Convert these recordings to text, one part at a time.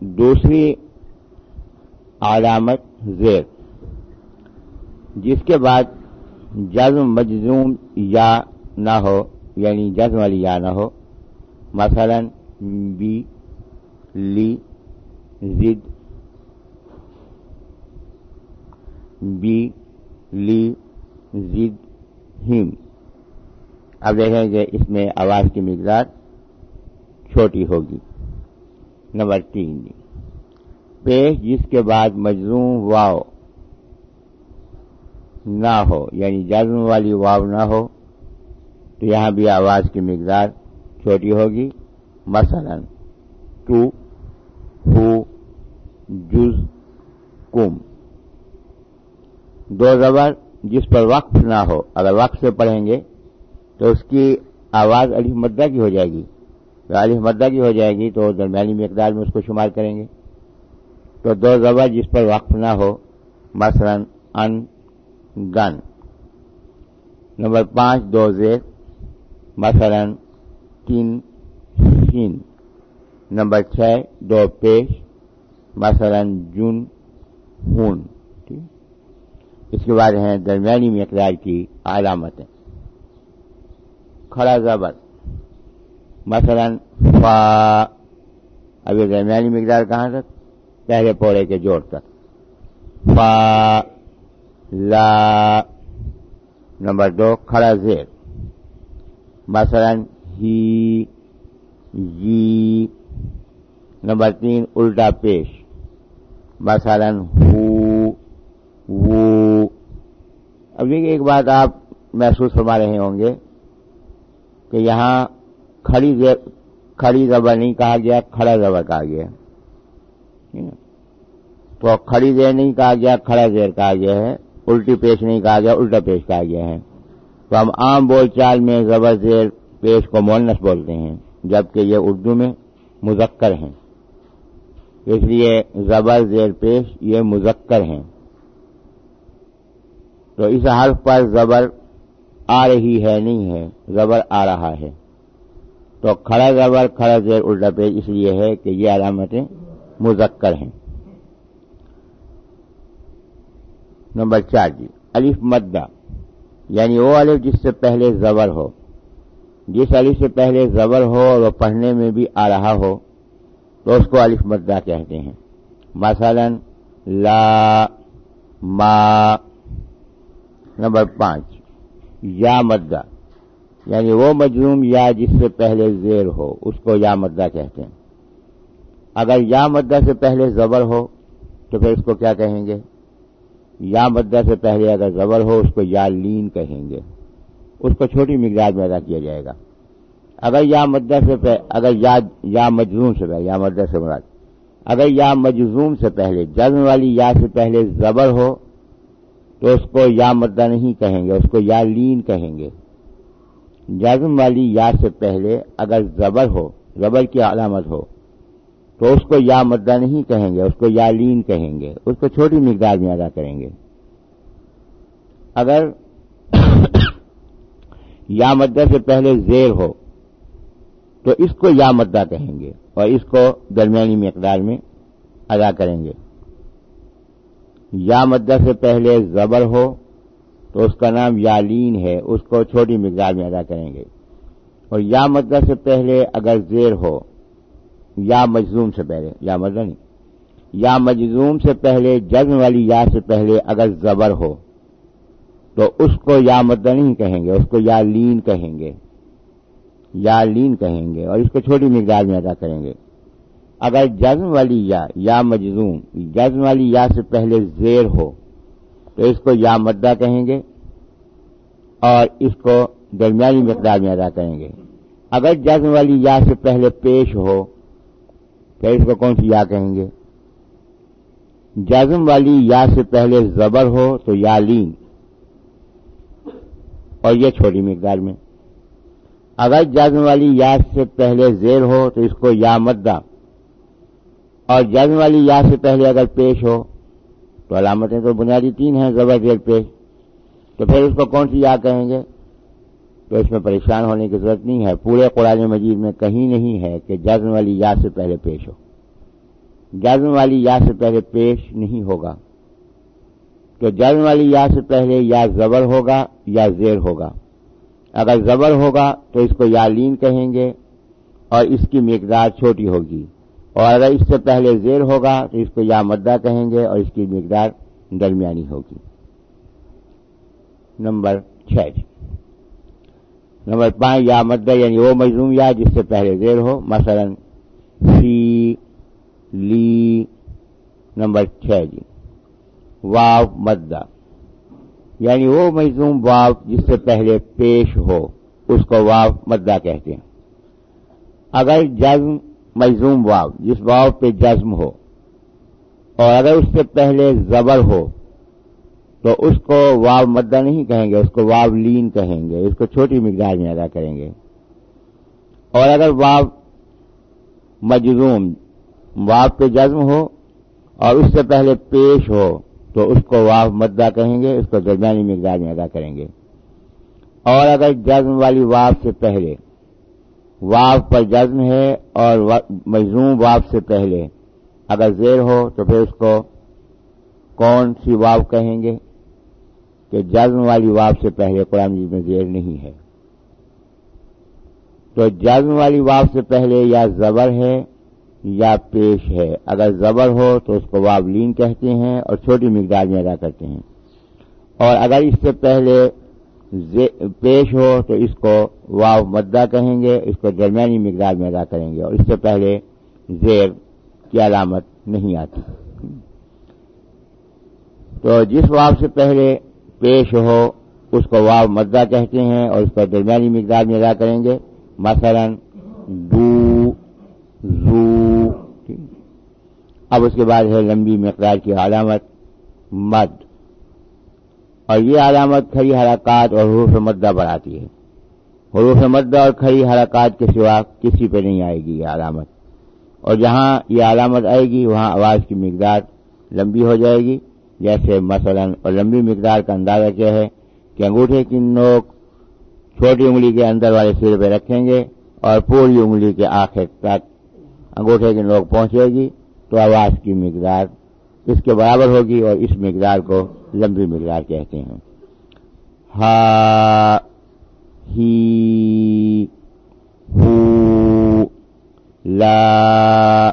دوسری علامت زیر جس کے بعد جزم مجزوم یا نہ ہو یعنی جزم والی یا نہ ہو، مثلا بی، لی، زد، بی، لی، زد ہم اب دیکھیں کہ اس میں آواز کی مقدار چھوٹی ہوگی۔ نمبر تین پیش جس کے بعد مجزوم واؤ نہ ہو یعنی جزم والی واو نہ ہو، تو یہاں بھی آواز کی مقدار چھوٹی ہوگی۔ مثلا، تو، ہو، جز، کم۔ دو زبر جس پر وقف نہ ہو، اگر وقف سے پڑھیں گے تو اس کی آواز علی مدہ کی ہو جائے گی۔ علی مدہ کی ہو جائے گی تو درمیانی مقدار میں اس کو شمار کریں گے۔ تو دو زبر جس پر وقف نہ ہو، مثلا ان، گن۔ نمبر پانچ، دو زیر۔ مثلا تین سین نمبر چھ، دو پیش۔ مثلا جن ہون۔ اس کے بعد ہیں درمیانی مقدار کی علامتیں۔ کھڑا زبر مثلا فا ابھی درمیانی مقدار کہاں تک؟ پہلے پوڑے کے جوڑ تک۔ فا، لا، نمبر دو، کھڑا زیر۔ مثلا ہی جی نمبر تین، الٹا پیش۔ مثلا ہو وہ اب ایک بات آپ محسوس فرما رہے ہوں گے کہ یہاں کھڑی کھڑی زبر نہیں کہا گیا، کھڑا زبر کہا گیا۔ تو کھڑی زیر نہیں کہا گیا، کھڑا زیر کہا گیا ہے۔ الٹی پیش نہیں کہا گیا، الٹا پیش کہا گیا ہے۔ تو ہم عام بول چال میں زبر زیر پیش کو مونس بولتے ہیں، جبکہ یہ اردو میں مذکر ہیں۔ اس لیے زبر زیر پیش یہ مذکر ہیں۔ تو اس حرف پر زبر آ رہی ہے، نہیں ہے، زبر آ رہا ہے۔ تو کھڑا زبر کھڑا زیر الٹا پیج اس لیے ہے کہ یہ علامتیں مذکر ہیں۔ نمبر چار جی الف مدہ یعنی وہ الف جس سے پہلے زبر ہو۔ جس الف سے پہلے زبر ہو اور وہ پڑھنے میں بھی آ رہا ہو، تو اس کو الف مدہ کہتے ہیں۔ مثلا، لا، ما، نمبر پانچ، یا مدہ۔ یعنی وہ مجروم یا جس سے پہلے زیر ہو، اس کو یا مدہ کہتے ہیں۔ اگر یا مدہ سے پہلے زبر ہو، تو پھر اس کو کیا کہیں گے؟ یا مدہ سے پہلے اگر زبر ہو، اس کو یا لین کہیں گے۔ اس کو چھوٹی مقدار میں ادا کیا جائے گا۔ اگر یا مدہ سے اگر یا مجزوم سے پہلے یا مدہ سے مراد۔ اگر یا مجزوم سے پہلے جزم والی یا سے پہلے زبر ہو، تو اس کو یا مدہ نہیں کہیں گے، اس کو یا لین کہیں گے۔ جزم والی یا سے پہلے اگر زبر ہو، زبر کی علامت ہو، تو اس کو یا مدہ نہیں کہیں گے، اس کو یا لین کہیں گے، اس کو چھوٹی مقدار میں ادا کریں گے۔ اگر یا مدہ سے پہلے زیر ہو، تو اس کو یا مدہ کہیں گے اور اس کو درمیانی مقدار میں ادا کریں گے۔ یا مدہ سے پہلے زبر ہو تو اس کا نام یالین ہے، اس کو چھوٹی مقدار میں ادا کریں گے۔ اور یا مدہ سے پہلے اگر زیر ہو، یا مجزوم سے پہلے، یا مدہ نہیں۔ یا مجزوم سے پہلے، جزم والی یا سے پہلے اگر زبر ہو، تو اس کو یا مدہ نہیں کہیں گے، اس کو یا لین کہیں گے۔ یا لین کہیں گے اور اس کو چھوٹی مقدار میں ادا کریں گے۔ اگر جزم والی یا یا مجزوم، جزم والی یا سے پہلے زیر ہو تو اس کو یا مدہ کہیں گے اور اس کو درمیانی مقدار میں ادا کریں گے۔ اگر جزم والی یا سے پہلے پیش ہو تو اس کو کون سی یا کہیں گے؟ جزم والی یا سے پہلے زبر ہو تو یا لین۔ اور یہ چھوٹی مقدار میں۔ اگر جزم والی یا سے پہلے زیر ہو تو اس کو یا مدہ۔ اور جزم والی یا سے پہلے اگر پیش ہو تو علامتیں تو بنیادی تین ہیں زبر زیر پیش تو پھر اس کو کون سی یا کہیں گے؟ تو اس میں پریشان ہونے کی ضرورت نہیں ہے۔ پورے قرآن مجید میں کہیں نہیں ہے کہ جزم والی یا سے پہلے پیش ہو۔ جزم والی یا سے پہلے پیش نہیں ہوگا۔ تو جزم والی یا سے پہلے یا زبر ہوگا یا زیر ہوگا۔ اگر زبر ہوگا تو اس کو یا لین کہیں گے اور اس کی مقدار چھوٹی ہوگی۔ اور اگر اس سے پہلے زیر ہوگا تو اس کو یا مدہ کہیں گے اور اس کی مقدار درمیانی ہوگی۔ نمبر چھ۔ نمبر پانچ، یا مدہ یعنی وہ مجروم یا جس سے پہلے زیر ہو، مثلا سی، لی۔ نمبر چھ جی۔ واو مدہ۔ یعنی وہ مجزوم واو جس سے پہلے پیش ہو، اس کو واو مدہ کہتے ہیں۔ اگر جزم مجزوم واو، جس واو پہ جزم ہو۔ اور اگر اس سے پہلے زبر ہو، تو اس کو واو مدہ نہیں کہیں گے، اس کو واو لین کہیں گے، اس کو چھوٹی مقدار میں ادا کریں گے۔ اور اگر واو مجزوم، واو پہ جزم ہو اور اس سے پہلے پیش ہو، تو اس کو واو مدہ کہیں گے، اس کو درمیانی مقدار میں ادا کریں گے۔ اور اگر جزم والی واو سے پہلے واو پر جزم ہے اور مجزوم واو سے پہلے۔ اگر زیر ہو تو پھر اس کو کون سی واو کہیں گے؟ کہ جزم والی واو سے پہلے قرآن جی میں زیر نہیں ہے۔ تو جزم والی واو سے پہلے یا زبر ہے یا پیش ہے۔ اگر زبر ہو تو اس کو واولین کہتے ہیں اور چھوٹی مقدار میں ادا کرتے ہیں۔ اور اگر اس سے پہلے پیش ہو تو اس کو واو مدہ کہیں گے، اس کو درمیانی مقدار میں ادا کریں گے اور اس سے پہلے زیر کی علامت نہیں آتی۔ تو جس واو سے پہلے پیش ہو، اس کو واو مدہ کہتے ہیں اور اس کو درمیانی مقدار میں ادا کریں گے۔ مثلا دو، زو اب اس کے بعد ہے لمبی مقدار کی علامت مد۔ اور یہ علامت کھڑی حرکات اور حروف مدہ بڑھاتی ہے۔ حروف مدہ اور کھڑی حرکات کے سوا کسی پہ نہیں آئے گی یہ علامت۔ اور جہاں یہ علامت آئے گی، وہاں آواز کی مقدار لمبی ہو جائے گی۔ جیسے مثلا، اور لمبی مقدار کا اندازہ کیا ہے کہ انگوٹھے کی نوک چھوٹی انگلی کے اندر والے سر پہ رکھیں گے اور پوری انگلی کے آخر تک انگوٹھے کی نوک پہنچے گی تو آواز کی مقدار اس کے برابر ہوگی اور اس مقدار کو لمبی مقدار کہتے ہیں۔ ہا، ہی، ہو، لا،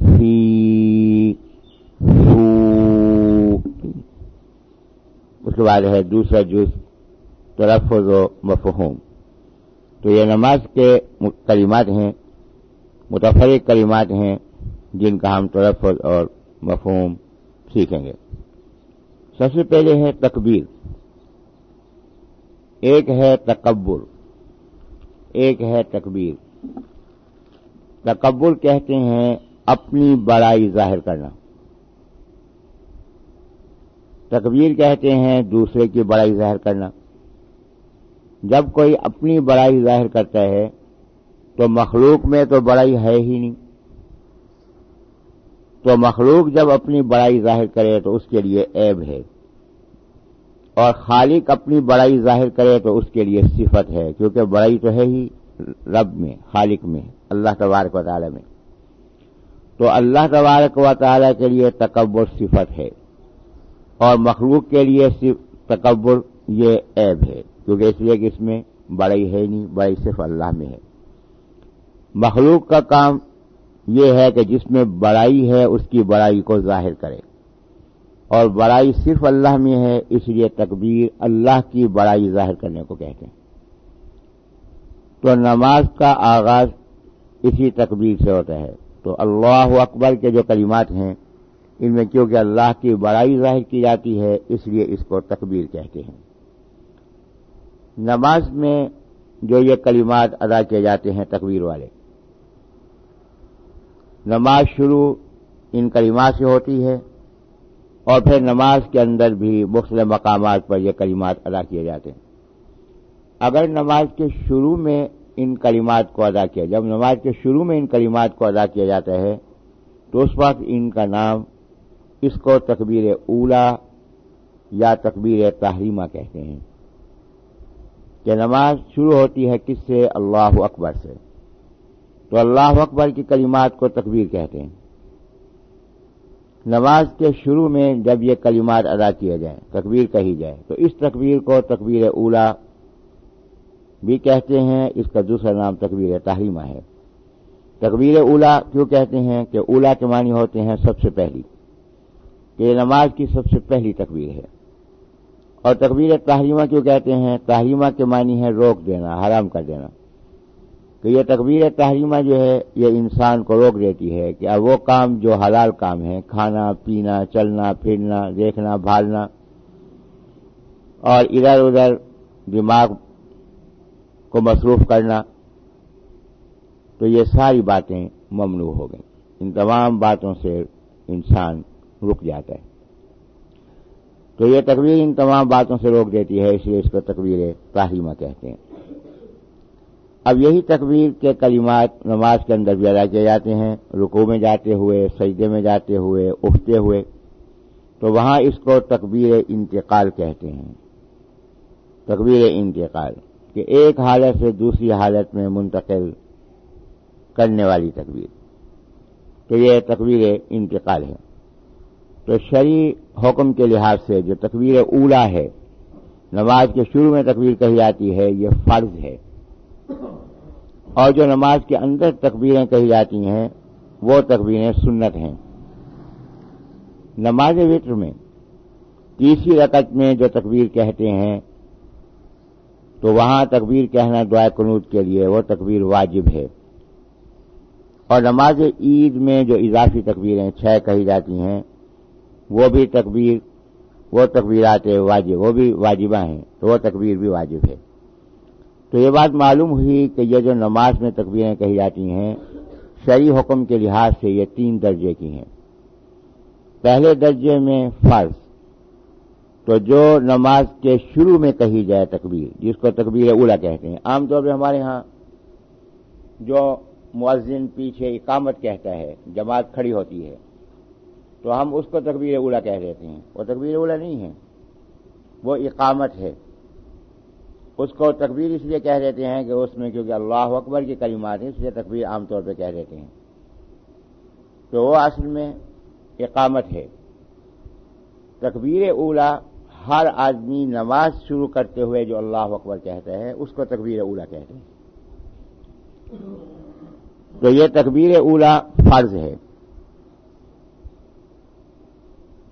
ہی، ہو۔ اس کے بعد ہے دوسرا جز، تلفظ و مفہوم۔ تو یہ نماز کے کلمات ہیں، متفرق کلمات ہیں، جن کا ہم تلفظ اور مفہوم سیکھیں گے۔ سب سے پہلے ہے تکبیر۔ ایک ہے تکبر۔ ایک ہے تکبیر۔ تکبر کہتے ہیں اپنی بڑائی ظاہر کرنا۔ تکبیر کہتے ہیں دوسرے کی بڑائی ظاہر کرنا۔ جب کوئی اپنی بڑائی ظاہر کرتا ہے تو مخلوق میں تو بڑائی ہے ہی نہیں۔ تو مخلوق جب اپنی بڑائی ظاہر کرے تو اس کے لیے عیب ہے۔ اور خالق اپنی بڑائی ظاہر کرے تو اس کے لیے صفت ہے، کیونکہ بڑائی تو ہے ہی رب میں، خالق میں، اللہ تبارک و تعالی میں۔ تو اللہ تبارک و تعالی کے لیے تکبر صفت ہے، اور مخلوق کے لیے تکبر یہ عیب ہے، کیونکہ اس لیے کہ اس میں بڑائی ہے نہیں، بڑائی صرف اللہ میں ہے۔ مخلوق کا کام یہ ہے کہ جس میں بڑائی ہے، اس کی بڑائی کو ظاہر کرے۔ اور بڑائی صرف اللہ میں ہے، اس لیے تکبیر اللہ کی بڑائی ظاہر کرنے کو کہتے ہیں۔ تو نماز کا آغاز اسی تکبیر سے ہوتا ہے۔ تو اللہ اکبر کے جو کلمات ہیں، ان میں کیونکہ اللہ کی بڑائی ظاہر کی جاتی ہے، اس لیے اس کو تکبیر کہتے ہیں۔ نماز میں جو یہ کلمات ادا کیے جاتے ہیں تکبیر والے نماز شروع ان کلمات سے ہوتی ہے اور پھر نماز کے اندر بھی مختلف مقامات پر یہ کلمات ادا کیے جاتے ہیں۔ اگر نماز کے شروع میں ان کلمات کو ادا کیا، جب نماز کے شروع میں ان کلمات کو ادا کیا جاتا ہے، تو اس وقت ان کا نام اس کو تکبیر اولا یا تکبیر تحریمہ کہتے ہیں۔ کہ نماز شروع ہوتی ہے کس سے؟ اللہ اکبر سے۔ تو اللہ اکبر کی کلمات کو تکبیر کہتے ہیں۔ نماز کے شروع میں جب یہ کلمات ادا کیے جائیں، تکبیر کہی جائے، تو اس تکبیر کو تکبیر اولا بھی کہتے ہیں، اس کا دوسرا نام تکبیر تحریمہ ہے۔ تکبیر اولا کیوں کہتے ہیں؟ کہ اولا کے معنی ہوتے ہیں سب سے پہلی، کہ یہ نماز کی سب سے پہلی تکبیر ہے۔ اور تکبیر تحریمہ کیوں کہتے ہیں؟ تحریمہ کے معنی ہے روک دینا، حرام کر دینا۔ تو یہ تکبیر تحریمہ جو ہے، یہ انسان کو روک دیتی ہے کہ اب وہ کام جو حلال کام ہے کھانا، پینا، چلنا، پھرنا، دیکھنا، بھالنا، اور ادھر ادھر دماغ کو مصروف کرنا، تو یہ ساری باتیں ممنوع ہو گئیں۔ ان تمام باتوں سے انسان رک جاتا ہے۔ تو یہ تکبیر ان تمام باتوں سے روک دیتی ہے، اس لیے اس کو تکبیر تحریمہ کہتے ہیں۔ اب یہی تکبیر کے کلمات نماز کے اندر بھی ادا کیے جاتے ہیں رکو میں جاتے ہوئے، سجدے میں جاتے ہوئے، اٹھتے ہوئے۔ تو وہاں اس کو تکبیر انتقال کہتے ہیں۔ تکبیر انتقال، کہ ایک حالت سے دوسری حالت میں منتقل کرنے والی تکبیر۔ تو یہ تکبیر انتقال ہے۔ تو شرع حکم کے لحاظ سے جو تکبیر اولا ہے، نماز کے شروع میں تکبیر کہی جاتی ہے، یہ فرض ہے۔ اور جو نماز کے اندر تکبیریں کہی جاتی ہیں، وہ تکبیریں سنت ہیں۔ نماز وطر میں تیسری رقط میں جو تکبیر کہتے ہیں، تو وہاں تکبیر کہنا دعا قنوت کے لیے، وہ تکبیر واجب ہے۔ اور نماز عید میں جو اضافی تکبیریں چھ کہی جاتی ہیں، وہ بھی تکبیر، وہ تکبیرات واجب، وہ بھی واجبہ ہیں، تو وہ تکبیر بھی واجب ہے۔ تو یہ بات معلوم ہوئی کہ یہ جو نماز میں تکبیریں کہی جاتی ہیں، شرعی حکم کے لحاظ سے یہ تین درجے کی ہیں۔ پہلے درجے میں فرض، تو جو نماز کے شروع میں کہی جائے تکبیر، جس کو تکبیر اولا کہتے ہیں۔ عام طور پہ ہمارے ہاں جو مؤذن پیچھے اقامت کہتا ہے، جماعت کھڑی ہوتی ہے، تو ہم اس کو تکبیر اولا کہہ دیتے ہیں۔ وہ تکبیر اولا نہیں ہے، وہ اقامت ہے۔ اس کو تکبیر اس لیے کہہ دیتے ہیں کہ اس میں کیونکہ اللہ اکبر کی کلمات ہیں، اس لیے تکبیر عام طور پہ کہہ دیتے ہیں۔ تو وہ اصل میں اقامت ہے۔ تکبیر اولا ہر آدمی نماز شروع کرتے ہوئے جو اللہ اکبر کہتا ہے اس کو تکبیر اولا کہتے ہیں۔ تو یہ تکبیر اولا فرض ہے۔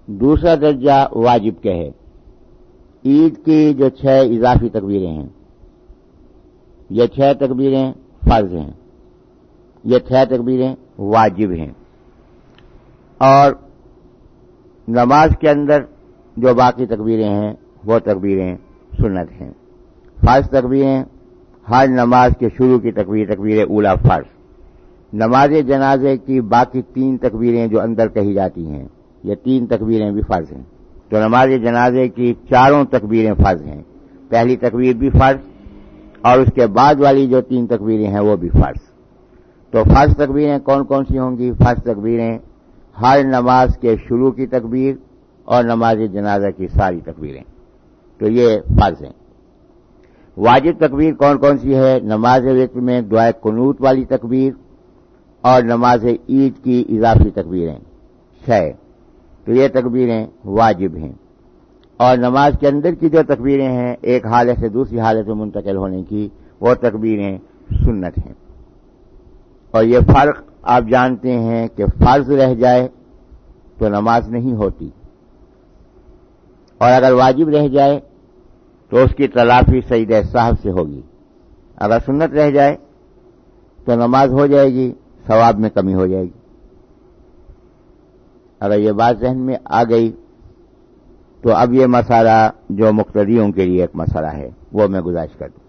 دوسرا درجہ واجب کے ہے۔ عید کی جو چھ اضافی تکبیریں ہیں، یہ چھ تکبیریں فرض ہیں، یہ چھ تکبیریں واجب ہیں۔ اور نماز کے اندر جو باقی تکبیریں ہیں، وہ تکبیریں سنت ہیں۔ فرض تکبیریں ہر نماز کے شروع کی تکبیر تکبیر اولا فرض۔ نماز جنازے کی باقی تین تکبیریں جو اندر کہی جاتی ہیں، یہ تین تکبیریں بھی فرض ہیں۔ تو نماز جنازے کی چاروں تکبیریں فرض ہیں۔ پہلی تکبیر بھی فرض اور اس کے بعد والی جو تین تکبیریں ہیں وہ بھی فرض۔ تو فرض تکبیریں کون کون سی ہوں گی؟ فرض تکبیریں ہر نماز کے شروع کی تکبیر اور نماز جنازہ کی ساری تکبیریں۔ تو یہ فرض ہیں۔ واجب تکبیر کون کون سی ہے؟ نماز وقت میں دعائے قنوت والی تکبیر اور نماز عید کی اضافی تکبیریں۔ چھ۔ تو یہ تکبیریں واجب ہیں۔ اور نماز کے اندر کی جو تکبیریں ہیں، ایک حالت سے دوسری حالت میں منتقل ہونے کی، وہ تکبیریں سنت ہیں۔ اور یہ فرق آپ جانتے ہیں کہ فرض رہ جائے تو نماز نہیں ہوتی۔ اور اگر واجب رہ جائے تو اس کی تلافی سعید صاحب سے ہوگی۔ اگر سنت رہ جائے تو نماز ہو جائے گی، ثواب میں کمی ہو جائے گی۔ اگر یہ بات ذہن میں آ گئی تو اب یہ مسئلہ جو مقتدیوں کے لیے ایک مسئلہ ہے، وہ میں گزارش کر دوں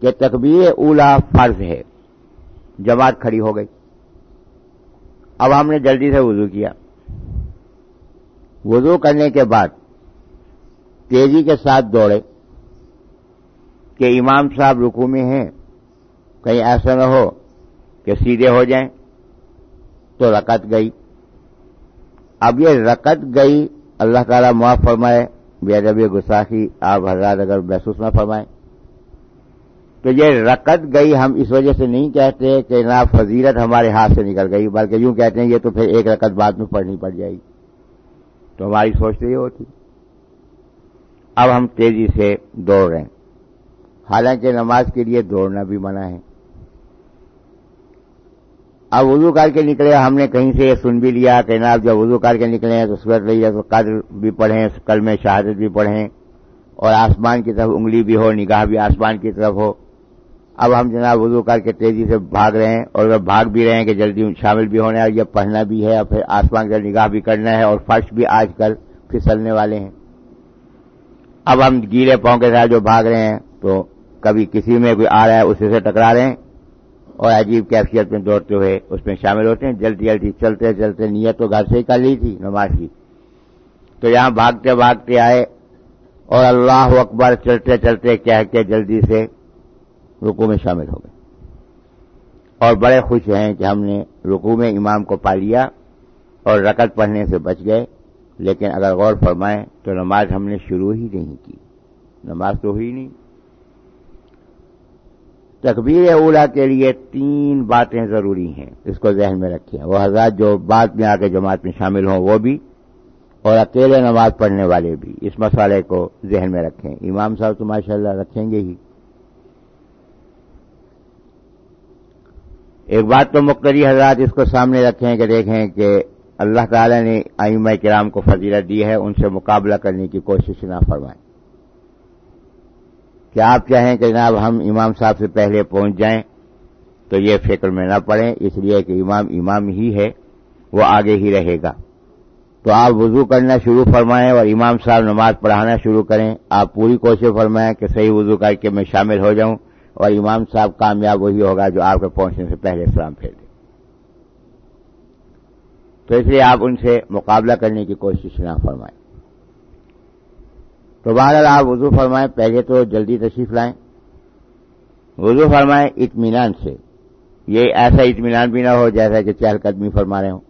کہ تکبیر اولا فرض ہے۔ جماعت کھڑی ہو گئی۔ اب ہم نے جلدی سے وضو کیا۔ وضو کرنے کے بعد تیزی کے ساتھ دوڑے۔ کہ امام صاحب رکو میں ہیں، کہیں ایسا نہ ہو کہ سیدھے ہو جائیں۔ تو رکت گئی۔ اب یہ رکت گئی، اللہ تعالیٰ معاف فرمائے، بے ادب گساخی آپ حضرات اگر محسوس نہ فرمائیں۔ تو یہ رکت گئی ہم اس وجہ سے نہیں کہتے کہ نہ فضیلت ہمارے ہاتھ سے نکل گئی، بلکہ یوں کہتے ہیں یہ تو پھر ایک رکت بعد میں پڑھنی پڑ جائے گی۔ تو ہماری سوچ تو یہ ہوتی۔ اب ہم تیزی سے دوڑ رہے ہیں۔ حالانکہ نماز کے لیے دوڑنا بھی منع ہے۔ اب وضو کر کے نکلے، ہم نے کہیں سے یہ سن بھی لیا کہ آپ جب وضو کر کے نکلے ہیں تو سورت لیا تو قدر بھی پڑھیں، کل میں شہادت بھی پڑھیں، اور آسمان کی طرف انگلی بھی ہو، نگاہ بھی آسمان کی طرف ہو۔ اب ہم جناب وضو کر کے تیزی سے بھاگ رہے ہیں، اور اگر بھاگ بھی رہے ہیں کہ جلدی شامل بھی ہونے اور یہ پڑھنا بھی ہے، اور پھر آسمان کا نگاہ بھی کرنا ہے، اور فرش بھی آج کل پھسلنے والے ہیں۔ اب ہم گیلے پاؤں کے ساتھ جو بھاگ رہے ہیں، تو کبھی کسی میں کوئی آ رہا ہے اسی سے ٹکرا رہے ہیں اور عجیب کیفیت میں دوڑتے ہوئے اس میں شامل ہوتے ہیں۔ جلدی جلدی چلتے چلتے نیت تو گھر سے ہی کر لی تھی، نماز کی۔ تو یہاں بھاگتے بھاگتے آئے اور اللہ اکبر چلتے چلتے کہہ کے جلدی سے رکو میں شامل ہو گئے۔ اور بڑے خوش ہیں کہ ہم نے رکو میں امام کو پا لیا اور رکت پڑھنے سے بچ گئے۔ لیکن اگر غور فرمائیں تو نماز ہم نے شروع ہی نہیں کی۔ نماز تو ہوئی نہیں۔ تکبیر اولا کے لیے تین باتیں ضروری ہیں اس کو ذہن میں رکھیں وہ حضرات جو بعد میں آ کے جماعت میں شامل ہوں وہ بھی اور اکیلے نماز پڑھنے والے بھی۔ اس مسئلے کو ذہن میں رکھیں۔ امام صاحب تو ماشاء اللہ رکھیں گے ہی۔ ایک بات تو مختری حضرات اس کو سامنے رکھیں کہ دیکھیں کہ اللہ تعالی نے آئمہ کرام کو فضیلت دی ہے، ان سے مقابلہ کرنے کی کوشش نہ فرمائیں کیا آپ چاہیں کہ جناب ہم امام صاحب سے پہلے پہنچ جائیں تو یہ فکر میں نہ پڑیں، اس لیے کہ امام امام ہی ہے، وہ آگے ہی رہے گا۔ تو آپ وضو کرنا شروع فرمائیں اور امام صاحب نماز پڑھانا شروع کریں۔ آپ پوری کوشش فرمائیں کہ صحیح وضو کر کے میں شامل ہو جاؤں اور امام صاحب کامیاب وہی ہوگا جو آپ کے پہنچنے سے پہلے سلام پھیر دے۔ تو اس لیے آپ ان سے مقابلہ کرنے کی کوشش نہ فرمائیں۔ تو بہرحال آپ وضو فرمائیں، پہلے تو جلدی تشریف لائیں۔ وضو فرمائیں اطمینان سے۔ یہ ایسا اطمینان بھی نہ ہو جیسا کہ چہل قدمی فرما رہے ہوں۔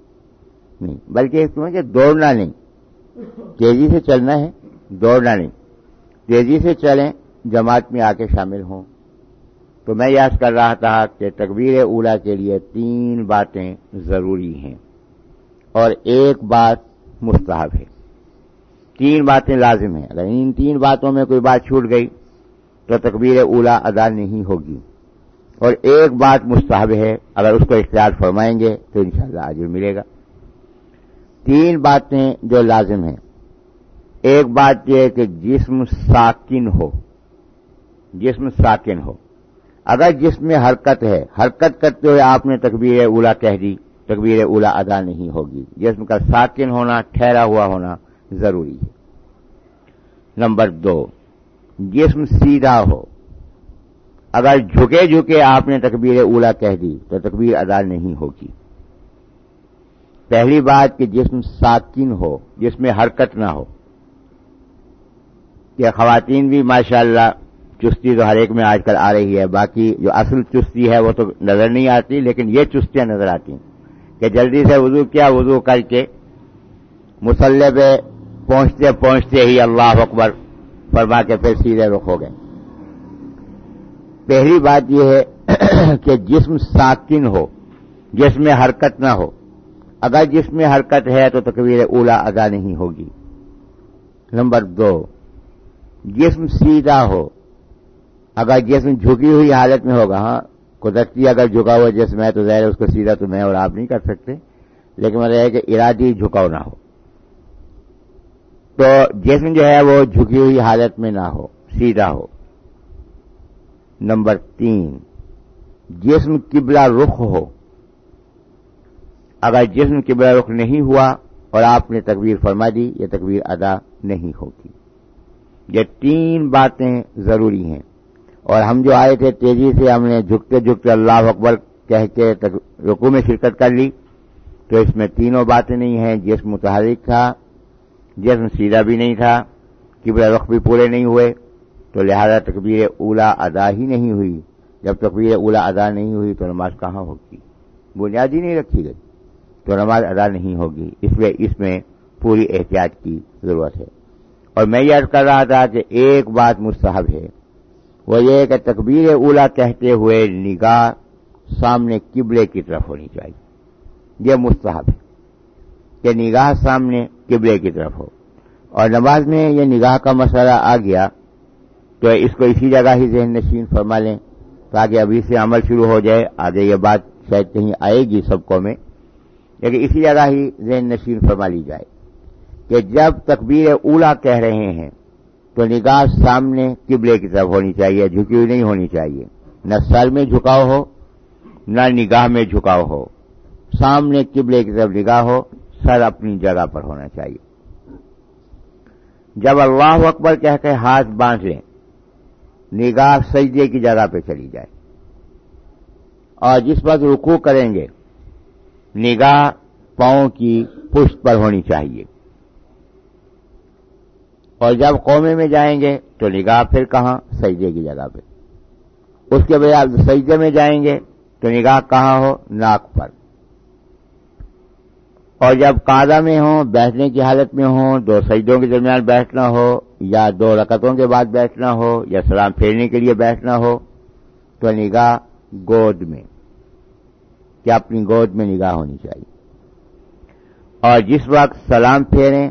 نہیں، بلکہ کہ دوڑنا نہیں۔ تیزی سے چلنا ہے، دوڑنا نہیں۔ تیزی سے چلیں، جماعت میں آ کے شامل ہوں۔ تو میں یاد کر رہا تھا کہ تکبیر اولا کے لیے تین باتیں ضروری ہیں۔ اور ایک بات مستحب ہے۔ تین باتیں لازم ہیں۔ اگر ان تین باتوں میں کوئی بات چھوٹ گئی تو تکبیر اولا ادا نہیں ہوگی۔ اور ایک بات مستحب ہے، اگر اس کو اختیار فرمائیں گے تو انشاءاللہ شاء اللہ ملے گا۔ تین باتیں جو لازم ہیں۔ ایک بات یہ ہے کہ جسم ساکن ہو۔ جسم ساکن ہو۔ اگر جسم میں حرکت ہے، حرکت کرتے ہوئے آپ نے تکبیر اولا کہہ دی، تکبیر اولا ادا نہیں ہوگی۔ جسم کا ساکن ہونا، ٹھہرا ہوا ہونا ضروری ہے۔ نمبر دو، جسم سیدھا ہو۔ اگر جھکے جھکے آپ نے تکبیر اولا کہہ دی تو تکبیر ادا نہیں ہوگی۔ پہلی بات کہ جسم ساکن ہو، جس میں حرکت نہ ہو۔ کہ خواتین بھی ماشاءاللہ اللہ چستی تو ہر ایک میں آج کل آ رہی ہے، باقی جو اصل چستی ہے وہ تو نظر نہیں آتی، لیکن یہ چستیاں نظر آتی ہیں کہ جلدی سے وضو کیا، وضو کر کے مسلح پہ پہنچتے پہنچتے ہی اللہ اکبر فرما کے پھر سیدھے رخ ہو گئے۔ پہلی بات یہ ہے کہ جسم ساکن ہو جس میں حرکت نہ ہو۔ اگر جس میں حرکت ہے تو تکبیر اولا ادا نہیں ہوگی۔ نمبر دو، جسم سیدھا ہو۔ اگر جسم جھکی ہوئی حالت میں ہوگا ہاں قدرتی اگر جھکا ہوا جسم ہے تو ظاہر اس کو سیدھا تو میں اور آپ نہیں کر سکتے، لیکن مطلب ہے کہ ارادی جھکاؤ نہ ہو۔ تو جسم جو ہے وہ جھکی ہوئی حالت میں نہ ہو، سیدھا ہو۔ نمبر تین، جسم قبلہ رخ ہو۔ اگر جسم قبلہ رخ نہیں ہوا اور آپ نے تکبیر فرما دی، یہ تکبیر ادا نہیں ہوگی یہ تین باتیں ضروری ہیں۔ اور ہم جو آئے تھے تیزی سے، ہم نے جھکتے جھکتے اللہ اکبر کہہ کے رکو میں شرکت کر لی۔ تو اس میں تینوں باتیں نہیں ہیں۔ جسم متحرک تھا جسم سیدھا بھی نہیں تھا قبل رخ بھی پورے نہیں ہوئے، تو لہذا تکبیر اولا ادا ہی نہیں ہوئی۔ جب تکبیر اولا ادا نہیں ہوئی تو نماز کہاں ہوگی؟ بنیادی نہیں رکھی گئی۔ تو نماز ادا نہیں ہوگی۔ اس لیے اس میں پوری احتیاط کی ضرورت ہے۔ اور میں یہ کر رہا تھا کہ ایک بات مستحب ہے، وہ یہ کہ تکبیر اولا کہتے ہوئے نگاہ سامنے قبلے کی طرف ہونی چاہیے۔ یہ مستحب ہے کہ نگاہ سامنے قبلے کی طرف ہو۔ اور نماز میں یہ نگاہ کا مسئلہ آ گیا تو اس کو اسی جگہ ہی ذہن نشین فرما لیں تاکہ ابھی سے عمل شروع ہو جائے، آگے یہ بات شاید کہیں آئے گی سب کو میں لیکن اسی جگہ ہی ذہن نشین فرما لی جائے۔ کہ جب تکبیر اولا کہہ رہے ہیں تو نگاہ سامنے قبلے کی طرف ہونی چاہیے، جھکی ہوئی نہیں ہونی چاہیے۔ نہ سر میں جھکاؤ ہو، نہ نگاہ میں جھکاؤ ہو۔ سامنے قبلے کی طرف نگاہ ہو سر اپنی جگہ پر ہونا چاہیے۔ جب اللہ اکبر کہہ کے ہاتھ باندھ لیں، نگاہ سجدے کی جگہ پہ چلی جائے۔ اور جس وقت رکو کریں گے، نگاہ پاؤں کی پشت پر ہونی چاہیے۔ اور جب قومے میں جائیں گے، تو نگاہ پھر کہاں؟ سجدے کی جگہ پہ۔ اس کے بعد سجدے میں جائیں گے، تو نگاہ کہاں ہو؟ ناک پر۔ اور جب کادا میں ہوں، بیٹھنے کی حالت میں ہوں، دو سجدوں کے درمیان بیٹھنا ہو، یا دو رکتوں کے بعد بیٹھنا ہو، یا سلام پھیرنے کے لیے بیٹھنا ہو، تو نگاہ گود میں کیا اپنی گود میں نگاہ ہونی چاہیے۔ اور جس وقت سلام پھیریں،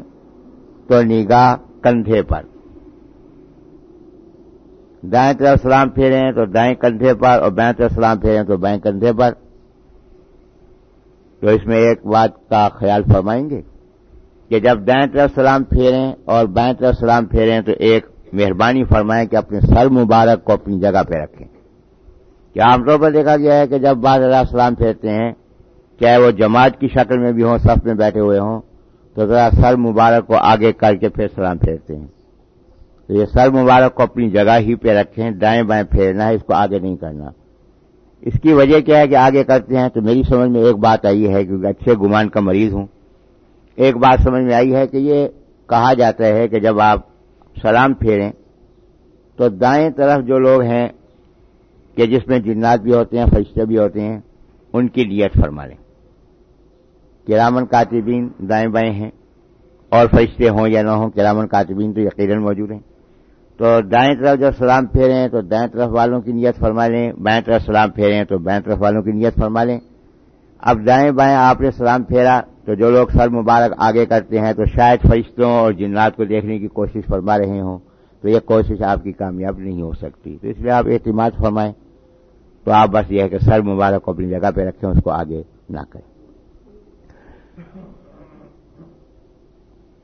تو نگاہ کندھے پر۔ دائیں طرف سلام پھیریں، تو دائیں کندھے پر، اور بائیں طرف سلام پھیریں، تو بائیں کندھے پر۔ تو اس میں ایک بات کا خیال فرمائیں گے کہ جب دائیں طرف سلام پھیریں اور بائیں طرف سلام پھیریں تو ایک مہربانی فرمائیں کہ اپنے سر مبارک کو اپنی جگہ پہ رکھیں۔ کیا عام طور پر دیکھا گیا ہے کہ جب بعض اللہ سلام پھیرتے ہیں، چاہے وہ جماعت کی شکل میں بھی ہوں، صف میں بیٹھے ہوئے ہوں، تو ذرا سر مبارک کو آگے کر کے پھر سلام پھیرتے ہیں۔ تو یہ سر مبارک کو اپنی جگہ ہی پہ رکھیں، دائیں بائیں پھیرنا ہے، اس کو آگے نہیں کرنا۔ اس کی وجہ کیا ہے کہ آگے کرتے ہیں؟ تو میری سمجھ میں ایک بات آئی ہے، کیونکہ اچھے گمان کا مریض ہوں۔ ایک بات سمجھ میں آئی ہے کہ یہ کہا جاتا ہے کہ جب آپ سلام پھیریں، تو دائیں طرف جو لوگ ہیں کہ جس میں جنات بھی ہوتے ہیں، فرشتے بھی ہوتے ہیں، ان کی نیت فرما لیں۔ کرامن کاتبین دائیں بائیں ہیں، اور فرشتے ہوں یا نہ ہوں، کرامن کاتبین تو یقیناً موجود ہیں۔ تو دائیں طرف جب سلام پھیریں تو دائیں طرف والوں کی نیت فرما لیں، بائیں طرف سلام پھیریں تو بائیں طرف والوں کی نیت فرما لیں۔ اب دائیں بائیں آپ نے سلام پھیرا تو جو لوگ سر مبارک آگے کرتے ہیں تو شاید فرشتوں اور جنات کو دیکھنے کی کوشش فرما رہے ہوں تو یہ کوشش آپ کی کامیاب نہیں ہو سکتی۔ تو اس لیے آپ اعتماد فرمائیں۔ تو آپ بس یہ ہے کہ سر مبارک کو اپنی جگہ پہ رکھیں، اس کو آگے نہ کریں۔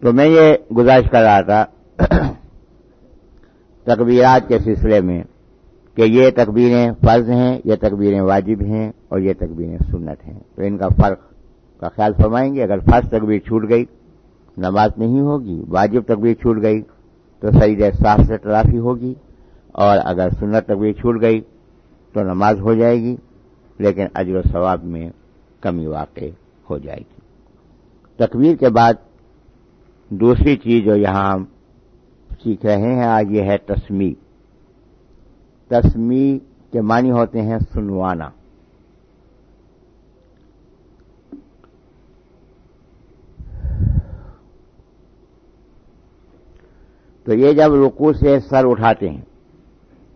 تو میں یہ گزارش کر رہا تھا تکبیرات کے سلسلے میں کہ یہ تکبیریں فرض ہیں، یہ تکبیریں واجب ہیں اور یہ تکبیریں سنت ہیں۔ تو ان کا فرق کا خیال فرمائیں گے۔ اگر فرض تکبیر چھوٹ گئی، نماز نہیں ہوگی، واجب تکبیر چھوٹ گئی، تو صحیح صاف سے تلافی ہوگی۔ اور اگر سنت تکبیر چھوٹ گئی، تو نماز ہو جائے گی، لیکن اجر و ثواب میں کمی واقع ہو جائے گی۔ تکبیر کے بعد دوسری چیز جو یہاں ہم سیکھ رہے ہیں، آج یہ ہے تسمی تسمی کے معنی ہوتے ہیں سنوانا۔ تو یہ جب رکو سے سر اٹھاتے ہیں،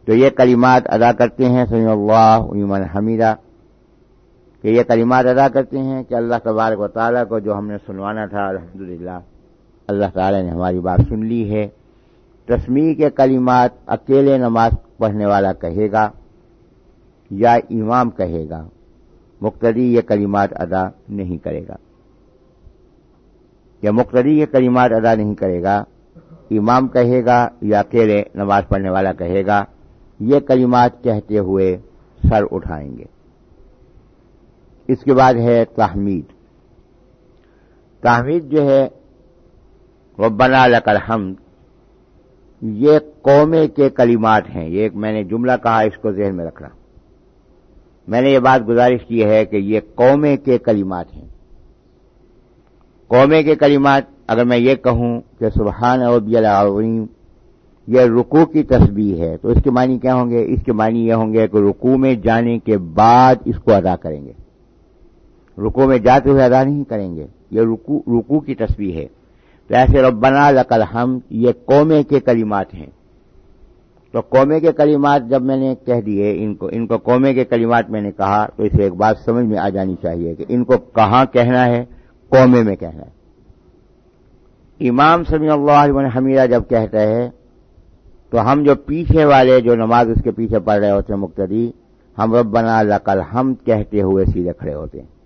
تو یہ کلمات ادا کرتے ہیں سمی اللہ عمن حمیدہ۔ کہ یہ کلمات ادا کرتے ہیں کہ اللہ تبارک و تعالیٰ کو جو ہم نے سنوانا تھا، الحمدللہ، اللہ تعالیٰ نے ہماری بات سن لی ہے۔ تسمی کے کلمات اکیلے نماز پڑھنے والا کہے گا یا امام کہے گا، مقتدی یہ کلمات ادا نہیں کرے گا۔ یا مقتدی یہ کلمات ادا نہیں کرے گا، امام کہے گا یا اکیلے نماز پڑھنے والا کہے گا، یہ کلمات کہتے ہوئے سر اٹھائیں گے۔ اس کے بعد ہے تحمید۔ تحمید جو ہے وہ بنا لکر حمد یہ قومے کے کلمات ہیں۔ یہ ایک میں نے جملہ کہا، اس کو ذہن میں رکھنا۔ میں نے یہ بات گزارش کی ہے کہ یہ قومے کے کلمات ہیں۔ قومے کے کلمات، اگر میں یہ کہوں کہ سبحان عبی العظیم، یہ رکو کی تسبیح ہے، تو اس کے معنی کیا ہوں گے؟ اس کے معنی یہ ہوں گے کہ رکو میں جانے کے بعد اس کو ادا کریں گے۔ رکو میں جاتے ہوئے ادا نہیں کریں گے۔ یہ رکو رکو کی تصویر ہے۔ تو ایسے ربنا لقل ہم یہ قومے کے کلمات ہیں۔ تو قومے کے کلمات جب میں نے کہہ دیے، ان کو ان کو قومے کے کلمات میں نے کہا، تو اسے ایک بات سمجھ میں آ جانی چاہیے کہ ان کو کہاں کہنا ہے قومے میں کہنا ہے۔ امام سمی اللہ علیہ حمیرہ جب کہتا ہے تو ہم جو پیچھے والے، جو نماز اس کے پیچھے پڑھ رہے ہوتے ہیں، مقتدی، ہم ربنا لقل ہم کہتے ہوئے سیدھے کھڑے ہوتے ہیں۔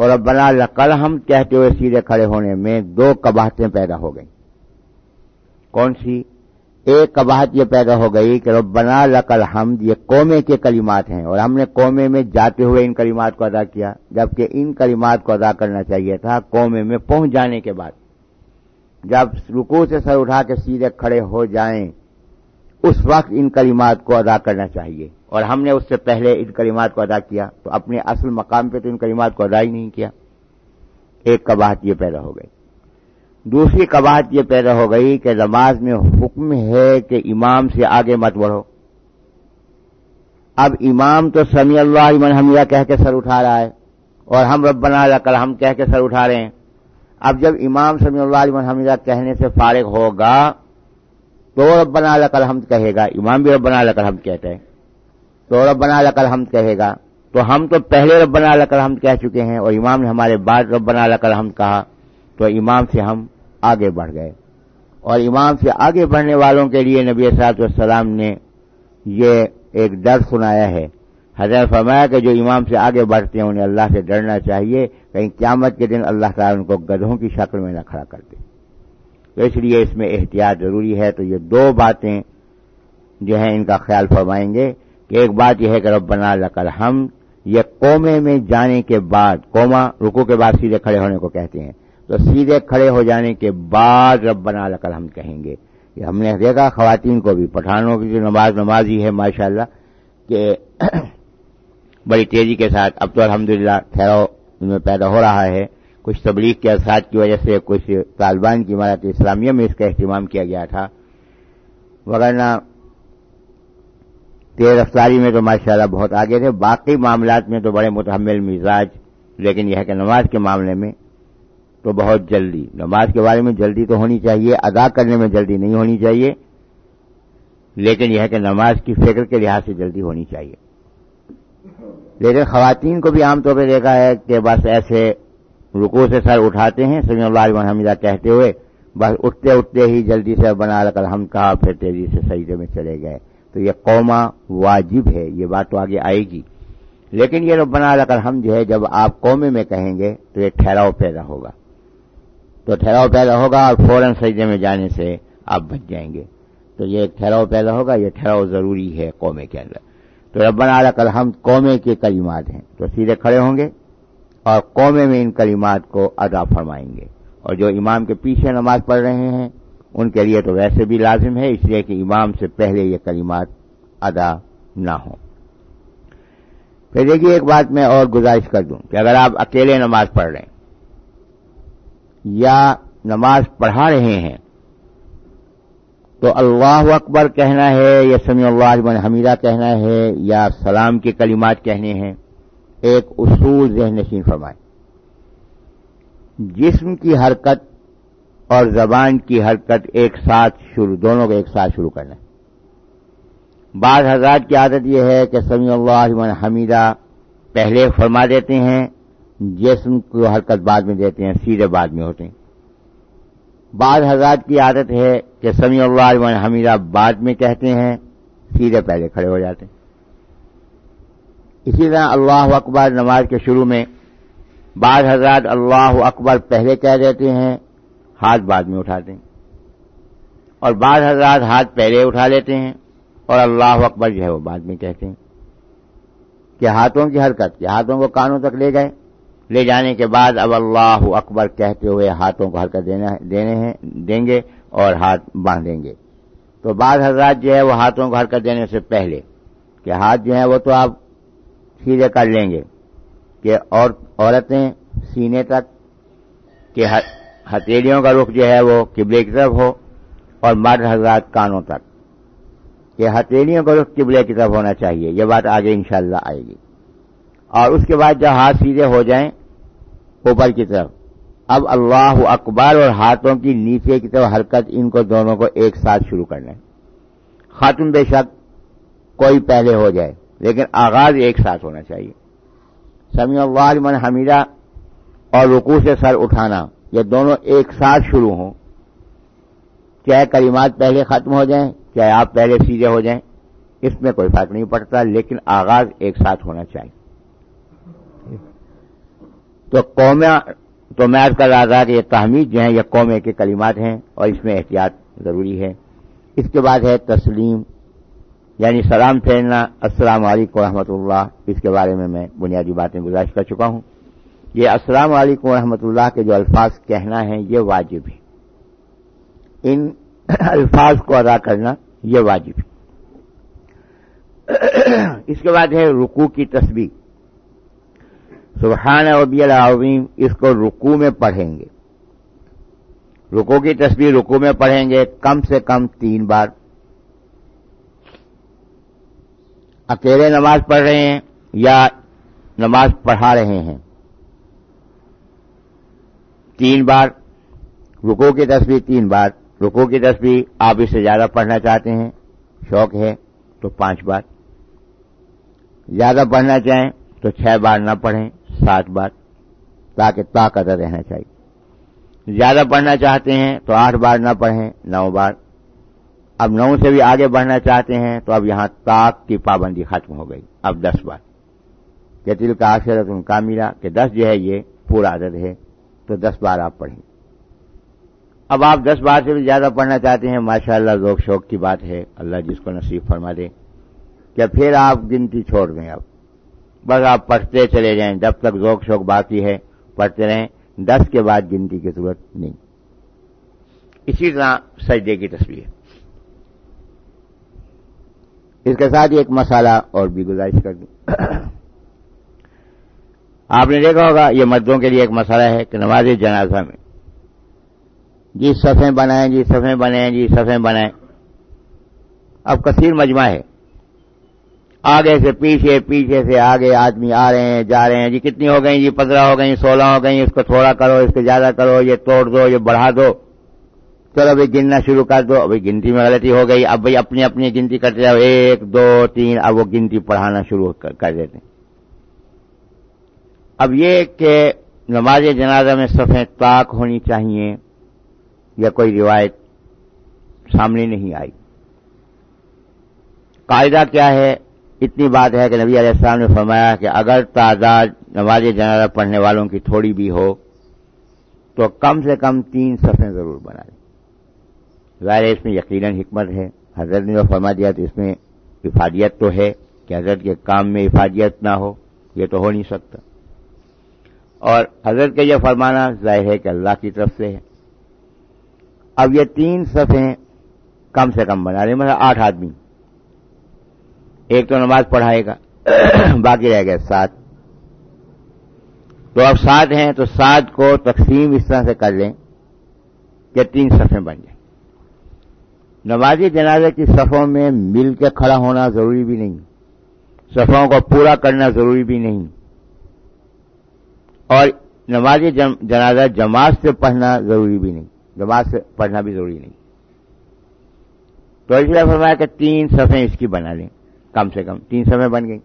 اور ربنا لقل ہم کہتے ہوئے سیدھے کھڑے ہونے میں دو کباہتیں پیدا ہو گئیں۔ کون سی؟ ایک کباہت یہ پیدا ہو گئی کہ ربنا لقل حمد یہ قومے کے کلمات ہیں اور ہم نے قومے میں جاتے ہوئے ان کلمات کو ادا کیا، جبکہ ان کلمات کو ادا کرنا چاہیے تھا قومے میں پہنچ جانے کے بعد۔ جب رکو سے سر اٹھا کے سیدھے کھڑے ہو جائیں، اس وقت ان کلمات کو ادا کرنا چاہیے۔ اور ہم نے اس سے پہلے ان کلمات کو ادا کیا تو اپنے اصل مقام پہ تو ان کلمات کو ادا ہی نہیں کیا۔ ایک کباہت یہ پیدا ہو گئی۔ دوسری کباہت یہ پیدا ہو گئی کہ نماز میں حکم ہے کہ امام سے آگے مت بڑھو۔ اب امام تو سمی اللہ من حمیہ کہہ کے سر اٹھا رہا ہے اور ہم ربنا کل ہم کہہ کے سر اٹھا رہے ہیں۔ اب جب امام سمی اللہ علیہ حمیدہ کہنے سے فارغ ہوگا تو ربنا کل ہم کہے گا۔ امام بھی ربنا کل ہم کہتے ہیں۔ تو ربنا کل ہم کہے گا۔ تو ہم تو پہلے ربنا کل ہم کہہ چکے ہیں اور امام نے ہمارے بعد ربنا کل ہم کہا۔ تو امام سے ہم آگے بڑھ گئے۔ اور امام سے آگے بڑھنے والوں کے لیے نبی صاحب السلام نے یہ ایک ڈر سنایا ہے۔ حضرت فرمایا کہ جو امام سے آگے بڑھتے ہیں، انہیں اللہ سے ڈرنا چاہیے۔ کہیں قیامت کے دن اللہ تعالیٰ ان کو گدھوں کی شکل میں نہ کھڑا کرتے تو اس لیے اس میں احتیاط ضروری ہے۔ تو یہ دو باتیں جو ہیں ان کا خیال فرمائیں گے۔ ایک بات یہ ہے کہ ربنا لقل ہم یہ قومے میں جانے کے بعد قوما رکو کے بعد سیدھے کھڑے ہونے کو کہتے ہیں۔ تو سیدھے کھڑے ہو جانے کے بعد ربنا لکل ہم کہیں گے۔ کہ ہم نے دیکھا، خواتین کو بھی، پٹھانوں کی جو نماز، نمازی ہے ماشاء اللہ کہ بڑی تیزی کے ساتھ اب تو الحمدللہ ٹھہراؤ میں پیدا ہو رہا ہے۔ کچھ تبلیغ کے اثرات کی وجہ سے، کچھ طالبان کی عمارت اسلامیہ میں اس کا اہتمام کیا گیا تھا۔ وغیرہ تیز رفتاری میں تو ماشاء اللہ بہت آگے تھے۔ باقی معاملات میں تو بڑے متحمل مزاج، لیکن یہ ہے کہ نماز کے معاملے میں تو بہت جلدی، نماز کے بارے میں جلدی تو ہونی چاہیے، ادا کرنے میں جلدی نہیں ہونی چاہیے، لیکن یہ ہے کہ نماز کی فکر کے لحاظ سے جلدی ہونی چاہیے۔ لیکن خواتین کو بھی عام طور پہ دیکھا ہے کہ بس ایسے رکو سے سر اٹھاتے ہیں سمی اللہ علیہ حمیدہ کہتے ہوئے، بس اٹھتے اٹھتے ہی جلدی سے بنا کر ہم کہا، پھر تیزی سے سجدے میں چلے گئے۔ تو یہ قوما واجب ہے، یہ بات تو آگے آئے گی۔ لیکن یہ بنا کر ہم جو ہے، جب آپ قومے میں کہیں گے تو یہ ٹھہراؤ پیدا ہوگا۔ تو ٹھہراؤ پیدا ہوگا اور فوراً سجدے میں جانے سے آپ بچ جائیں گے۔ تو یہ ایک ٹھہراؤ پیدا ہوگا، یہ ٹھہراؤ ضروری ہے قومے کے اندر۔ تو ربنا اعلیٰ کل ہم قومے کے کلمات ہیں۔ تو سیدھے کھڑے ہوں گے اور قومے میں ان کلمات کو ادا فرمائیں گے۔ اور جو امام کے پیچھے نماز پڑھ رہے ہیں ان کے لیے تو ویسے بھی لازم ہے، اس لیے کہ امام سے پہلے یہ کلمات ادا نہ ہوں۔ پھر دیکھیے ایک بات میں اور گزارش کر دوں کہ اگر آپ اکیلے نماز پڑھ رہے ہیں یا نماز پڑھا رہے ہیں، تو اللہ اکبر کہنا ہے یا سمی اللہ بن حمیدہ کہنا ہے یا سلام کے کلمات کہنے ہیں، ایک اصول ذہن نشین فرمائے۔ جسم کی حرکت اور زبان کی حرکت ایک ساتھ شروع، دونوں کو ایک ساتھ شروع کرنا بعض حضرات کی عادت یہ ہے کہ سمی اللہ بن حمیدہ پہلے فرما دیتے ہیں، جسم کو حرکت بعد میں دیتے ہیں، سیدھے بعد میں ہوتے ہیں۔ بعض حضرات کی عادت ہے کہ سمی اللہ علیہ حمیدہ بعد میں کہتے ہیں، سیدھے پہلے کھڑے ہو جاتے ہیں۔ اسی طرح اللہ اکبر نماز کے شروع میں بعض حضرات اللہ اکبر پہلے کہہ دیتے ہیں ہاتھ بعد میں اٹھاتے ہیں اور بعض حضرات ہاتھ پہلے اٹھا لیتے ہیں اور اللہ اکبر جو ہے وہ بعد میں کہتے ہیں کہ ہاتھوں کی حرکت کہ ہاتھوں کو کانوں تک لے گئے۔ لے جانے کے بعد اب اللہ اکبر کہتے ہوئے ہاتھوں کو حرکت دینے ہیں، دیں گے اور ہاتھ باندھیں گے۔ تو بعض حضرات جو ہے وہ ہاتھوں کو حرکت دینے سے پہلے کہ ہاتھ جو ہے وہ تو آپ سیدھے کر لیں گے کہ اور عورتیں سینے تک کہ ہتھیلیوں کا رخ جو ہے وہ قبلے کی طرف ہو اور مرد حضرات کانوں تک۔ کہ ہتھیلیوں کا رخ قبلے کی طرف ہونا چاہیے، یہ بات آگے انشاءاللہ آئے گی۔ اور اس کے بعد جب ہاتھ سیدھے ہو جائیں اوپر کی طرف۔ اب اللہ اکبر اور ہاتھوں کی نیچے کی طرف حرکت ان کو دونوں کو ایک ساتھ شروع کرنا ہے خاتم بے شک کوئی پہلے ہو جائے، لیکن آغاز ایک ساتھ ہونا چاہیے۔ سمیع اللہ من حمیدہ اور رکو سے سر اٹھانا۔ یہ دونوں ایک ساتھ شروع ہوں، چاہے کریمات پہلے ختم ہو جائیں، چاہے آپ پہلے سیدھے ہو جائیں، اس میں کوئی فرق نہیں پڑتا، لیکن آغاز ایک ساتھ ہونا چاہیے۔ تو قوم تو میں کر رہا تھا کہ یہ تحمید جو ہیں، یہ قومے کے کلمات ہیں اور اس میں احتیاط ضروری ہے۔ اس کے بعد ہے تسلیم یعنی سلام پھیرنا، السلام علیکم ورحمۃ اللہ۔ اس کے بارے میں میں بنیادی باتیں گزارش کر چکا ہوں۔ یہ السلام علیکم ورحمۃ اللہ کے جو الفاظ کہنا ہے یہ واجب ہے۔ ان الفاظ کو ادا کرنا یہ واجب ہے۔ اس کے بعد ہے رکو کی تصویر سبحان ربی العظیم، اس کو رکو میں پڑھیں گے۔ رکو کی تصویر رکو میں پڑھیں گے کم سے کم تین بار۔ اکیلے نماز پڑھ رہے ہیں یا نماز پڑھا رہے ہیں؟ تین بار رکو کی تصویر تین بار۔ رکو کی تصویر آپ اس سے زیادہ پڑھنا چاہتے ہیں، شوق ہے تو پانچ بار۔ زیادہ پڑھنا چاہیں تو چھ بار نہ پڑھیں، سات بار، تاکہ طاقت رہنا چاہیے۔ زیادہ پڑھنا چاہتے ہیں تو آٹھ بار نہ پڑھیں، نو بار۔ اب نو سے بھی آگے بڑھنا چاہتے ہیں تو اب یہاں تاک کی پابندی ختم ہو گئی، اب دس بار۔ کہ دل کا آشرت ان کا ملا کہ دس جو ہے یہ پورا عدد ہے۔ تو دس بار آپ پڑھیں۔ اب آپ دس بار سے بھی زیادہ پڑھنا چاہتے ہیں ماشاء اللہ ذوق شوق کی بات ہے۔ اللہ جس کو نصیب فرما دے۔ کہ پھر آپ گنتی چھوڑ دیں اب بس آپ پڑھتے چلے جائیں۔ جب تک ذوق شوق باقی ہے، پڑھتے رہیں۔ دس کے بعد گنتی کی ضرورت نہیں۔ اسی طرح سجدے کی تصویر اس کے ساتھ ایک مسالہ اور بھی گزارش کر دوں۔ آپ نے دیکھا ہوگا، یہ مردوں کے لیے ایک مسئلہ ہے کہ نماز جنازہ میں۔ جی صفیں بنائیں جی صفیں بنائیں جی صفیں بنائیں۔ اب کثیر مجمع ہے۔ آگے سے پیچھے پیچھے سے آگے آدمی آ رہے ہیں، جا رہے ہیں۔ جی کتنی ہو گئی جی پندرہ ہو گئی سولہ ہو گئی اس کو تھوڑا کرو، اس کو زیادہ کرو، یہ توڑ دو، یہ بڑھا دو۔ چلو بھائی گننا شروع کر دو۔ ابھی گنتی میں غلطی ہو گئی۔ اب بھائی اپنی اپنی گنتی کرتے جاؤ۔ ایک، دو، تین، اب وہ گنتی پڑھانا شروع کر دیتے ہیں۔ اب یہ کہ نماز جنازہ میں صفیں طاق ہونی چاہیے یا کوئی روایت سامنے نہیں آئی۔ قاعدہ کیا ہے؟ اتنی بات ہے کہ نبی علیہ السلام نے فرمایا کہ اگر تعداد نماز جنازہ پڑھنے والوں کی تھوڑی بھی ہو تو کم سے کم تین صفیں ضرور بنا دیں ظاہر اس میں یقیناً حکمت ہے۔ حضرت نے جو فرما دیا تو اس میں افادیت تو ہے کہ حضرت کے کام میں افادیت نہ ہو، یہ تو ہو نہیں سکتا۔ اور حضرت کا یہ فرمانا ظاہر ہے کہ اللہ کی طرف سے ہے۔ اب یہ تین صفیں کم سے کم بنا رہے مطلب آٹھ آدمی۔ ایک تو نماز پڑھائے گا، باقی رہ گئے سات۔ تو اب سات ہیں، تو سات کو تقسیم اس طرح سے کر لیں کہ تین صفیں بن جائیں۔ نمازی جنازے کی صفوں میں مل کے کھڑا ہونا ضروری بھی نہیں۔ صفوں کو پورا کرنا ضروری بھی نہیں۔ اور نمازی جنازہ جماعت سے پڑھنا ضروری بھی نہیں، جماعت سے پڑھنا بھی ضروری نہیں۔ تو اس لیے فرمایا کہ تین صفیں اس کی بنا لیں، کم سے کم تین صفیں بن گئی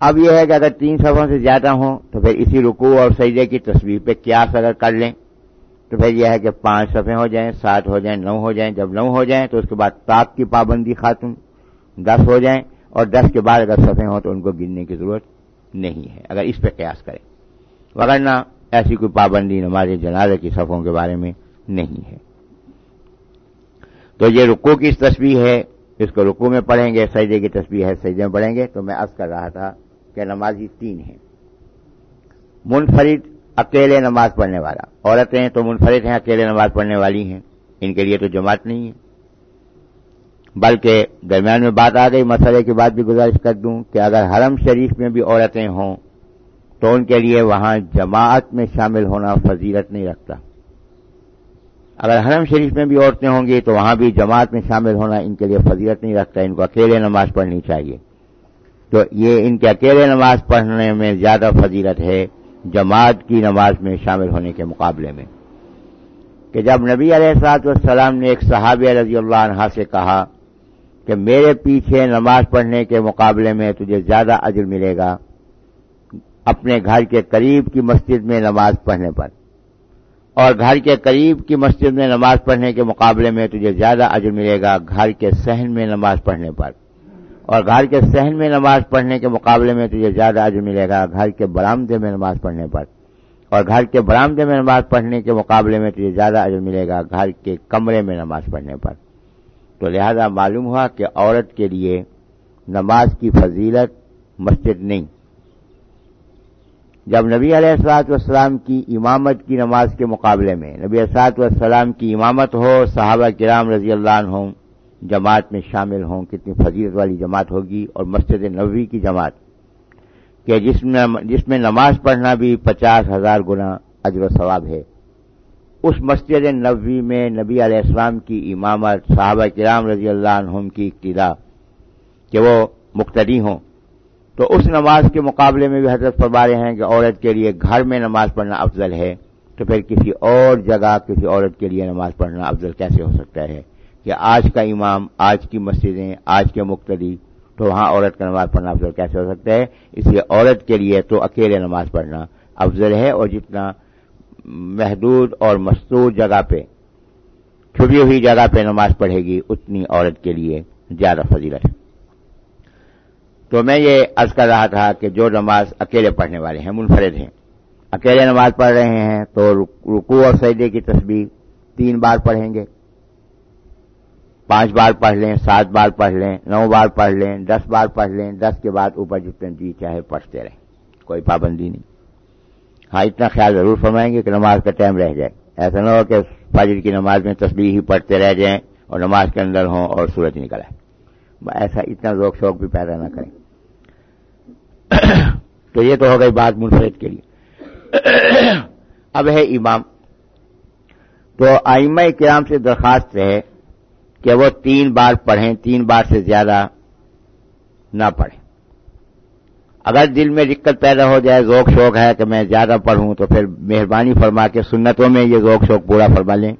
اب یہ ہے کہ اگر تین صفوں سے زیادہ ہوں تو پھر اسی رکوع اور سجدے کی تصویر پہ قیاس اگر کر لیں۔ تو پھر یہ ہے کہ پانچ صفیں ہو جائیں، سات ہو جائیں، نو ہو جائیں، جب نو ہو جائیں تو اس کے بعد تاک کی پابندی خاتون، دس ہو جائیں اور دس کے بعد اگر صفیں ہوں تو ان کو گننے کی ضرورت نہیں ہے، اگر اس پہ قیاس کریں۔ ورنہ ایسی کوئی پابندی نماز جنازے کی صفوں کے بارے میں نہیں ہے۔ تو یہ رکو کی تصویر ہے، اس کو رکو میں پڑھیں گے، سجدے کی تصویر ہے، سجدے میں پڑھیں گے۔ تو میں عرض کر رہا تھا کہ نمازی تین ہیں۔ منفرد اکیلے نماز پڑھنے والا، عورتیں تو منفرد ہیں، اکیلے نماز پڑھنے والی ہیں۔ ان کے لیے تو جماعت نہیں ہے۔ بلکہ درمیان میں بات آ گئی، مسئلے کی بات بھی گزارش کر دوں کہ اگر حرم شریف میں بھی عورتیں ہوں تو ان کے لیے وہاں جماعت میں شامل ہونا فضیلت نہیں رکھتا۔ اگر حرم شریف میں بھی عورتیں ہوں گی تو وہاں بھی جماعت میں شامل ہونا ان کے لیے فضیلت نہیں رکھتا، ان کو اکیلے نماز پڑھنی چاہیے۔ تو یہ ان کے اکیلے نماز پڑھنے میں زیادہ فضیلت ہے جماعت کی نماز میں شامل ہونے کے مقابلے میں۔ کہ جب نبی علیہ السلاط والسلام نے ایک صحابی رضی اللہ عنہ سے کہا کہ میرے پیچھے نماز پڑھنے کے مقابلے میں تجھے زیادہ عجر ملے گا اپنے گھر کے قریب کی مسجد میں نماز پڑھنے پر اور گھر کے قریب کی مسجد میں نماز پڑھنے کے مقابلے میں تجھے زیادہ عجر ملے گا گھر کے سہن میں نماز پڑھنے پر اور گھر کے سہن میں نماز پڑھنے کے مقابلے میں تجھے زیادہ عجر ملے گا گھر کے برامدے میں نماز پڑھنے پر اور گھر کے برامدے میں نماز پڑھنے کے مقابلے میں تجھے زیادہ عجر ملے گا گھر کے کمرے میں نماز پڑھنے پر تو لہذا معلوم ہوا کہ عورت کے لیے نماز کی فضیلت مسجد نہیں۔ جب نبی علیہ السلاط والسلام کی امامت کی نماز کے مقابلے میں نبی السلاط والسلام کی امامت ہو، صحابہ کرام رضی اللہ عنہ ہوں جماعت میں شامل ہوں، کتنی فضیلت والی جماعت ہوگی اور مسجد نبوی کی جماعت کہ جس میں جس میں نماز پڑھنا بھی پچاس ہزار گنا اجر و ثواب ہے۔ اس مسجد نبوی میں نبی علیہ السلام کی امامت صحابہ کرام رضی اللہ عنہم کی ابتدا کہ وہ مقتدی ہوں۔ تو اس نماز کے مقابلے میں بھی حضرت فرمارے ہیں کہ عورت کے لیے گھر میں نماز پڑھنا افضل ہے۔ تو پھر کسی اور جگہ کسی عورت کے لیے نماز پڑھنا افضل کیسے ہو سکتا ہے؟ کہ آج کا امام، آج کی مسجدیں، آج کے مقتدی، تو وہاں عورت کا نماز پڑھنا افضل کیسے ہو سکتا ہے؟ اس لیے عورت کے لیے تو اکیلے نماز پڑھنا افضل ہے اور جتنا محدود اور مستور جگہ پہ، چھپی ہوئی جگہ پہ نماز پڑھے گی اتنی عورت کے لیے زیادہ فضیلت۔ ہے تو میں یہ عرض کر رہا تھا کہ جو نماز اکیلے پڑھنے والے ہیں، منفرد ہیں۔ اکیلے نماز پڑھ رہے ہیں تو رکو اور سجدے کی تصویر تین بار پڑھیں گے۔ پانچ بار پڑھ لیں، سات بار پڑھ لیں، نو بار پڑھ لیں، دس بار پڑھ لیں، دس کے بعد اوپر جتنے جی چاہے پڑھتے رہیں۔ کوئی پابندی نہیں۔ ہاں اتنا خیال ضرور فرمائیں گے کہ نماز کا ٹائم رہ جائے۔ ایسا نہ ہو کہ فاجر کی نماز میں تصویر ہی پڑھتے رہ جائیں اور نماز کے اندر ہوں اور سورج نکل آئے۔ ایسا اتنا ذوق شوق بھی پیدا نہ کریں۔ تو یہ تو ہو گئی بات منفرد کے لیے۔ اب ہے امام۔ تو آئمہ کرام سے درخواست ہے کہ وہ تین بار پڑھیں، تین بار سے زیادہ نہ پڑھیں۔ اگر دل میں دقت پیدا ہو جائے، ذوق شوق ہے کہ میں زیادہ پڑھوں تو پھر مہربانی فرما کے سنتوں میں یہ ذوق شوق پورا فرما لیں۔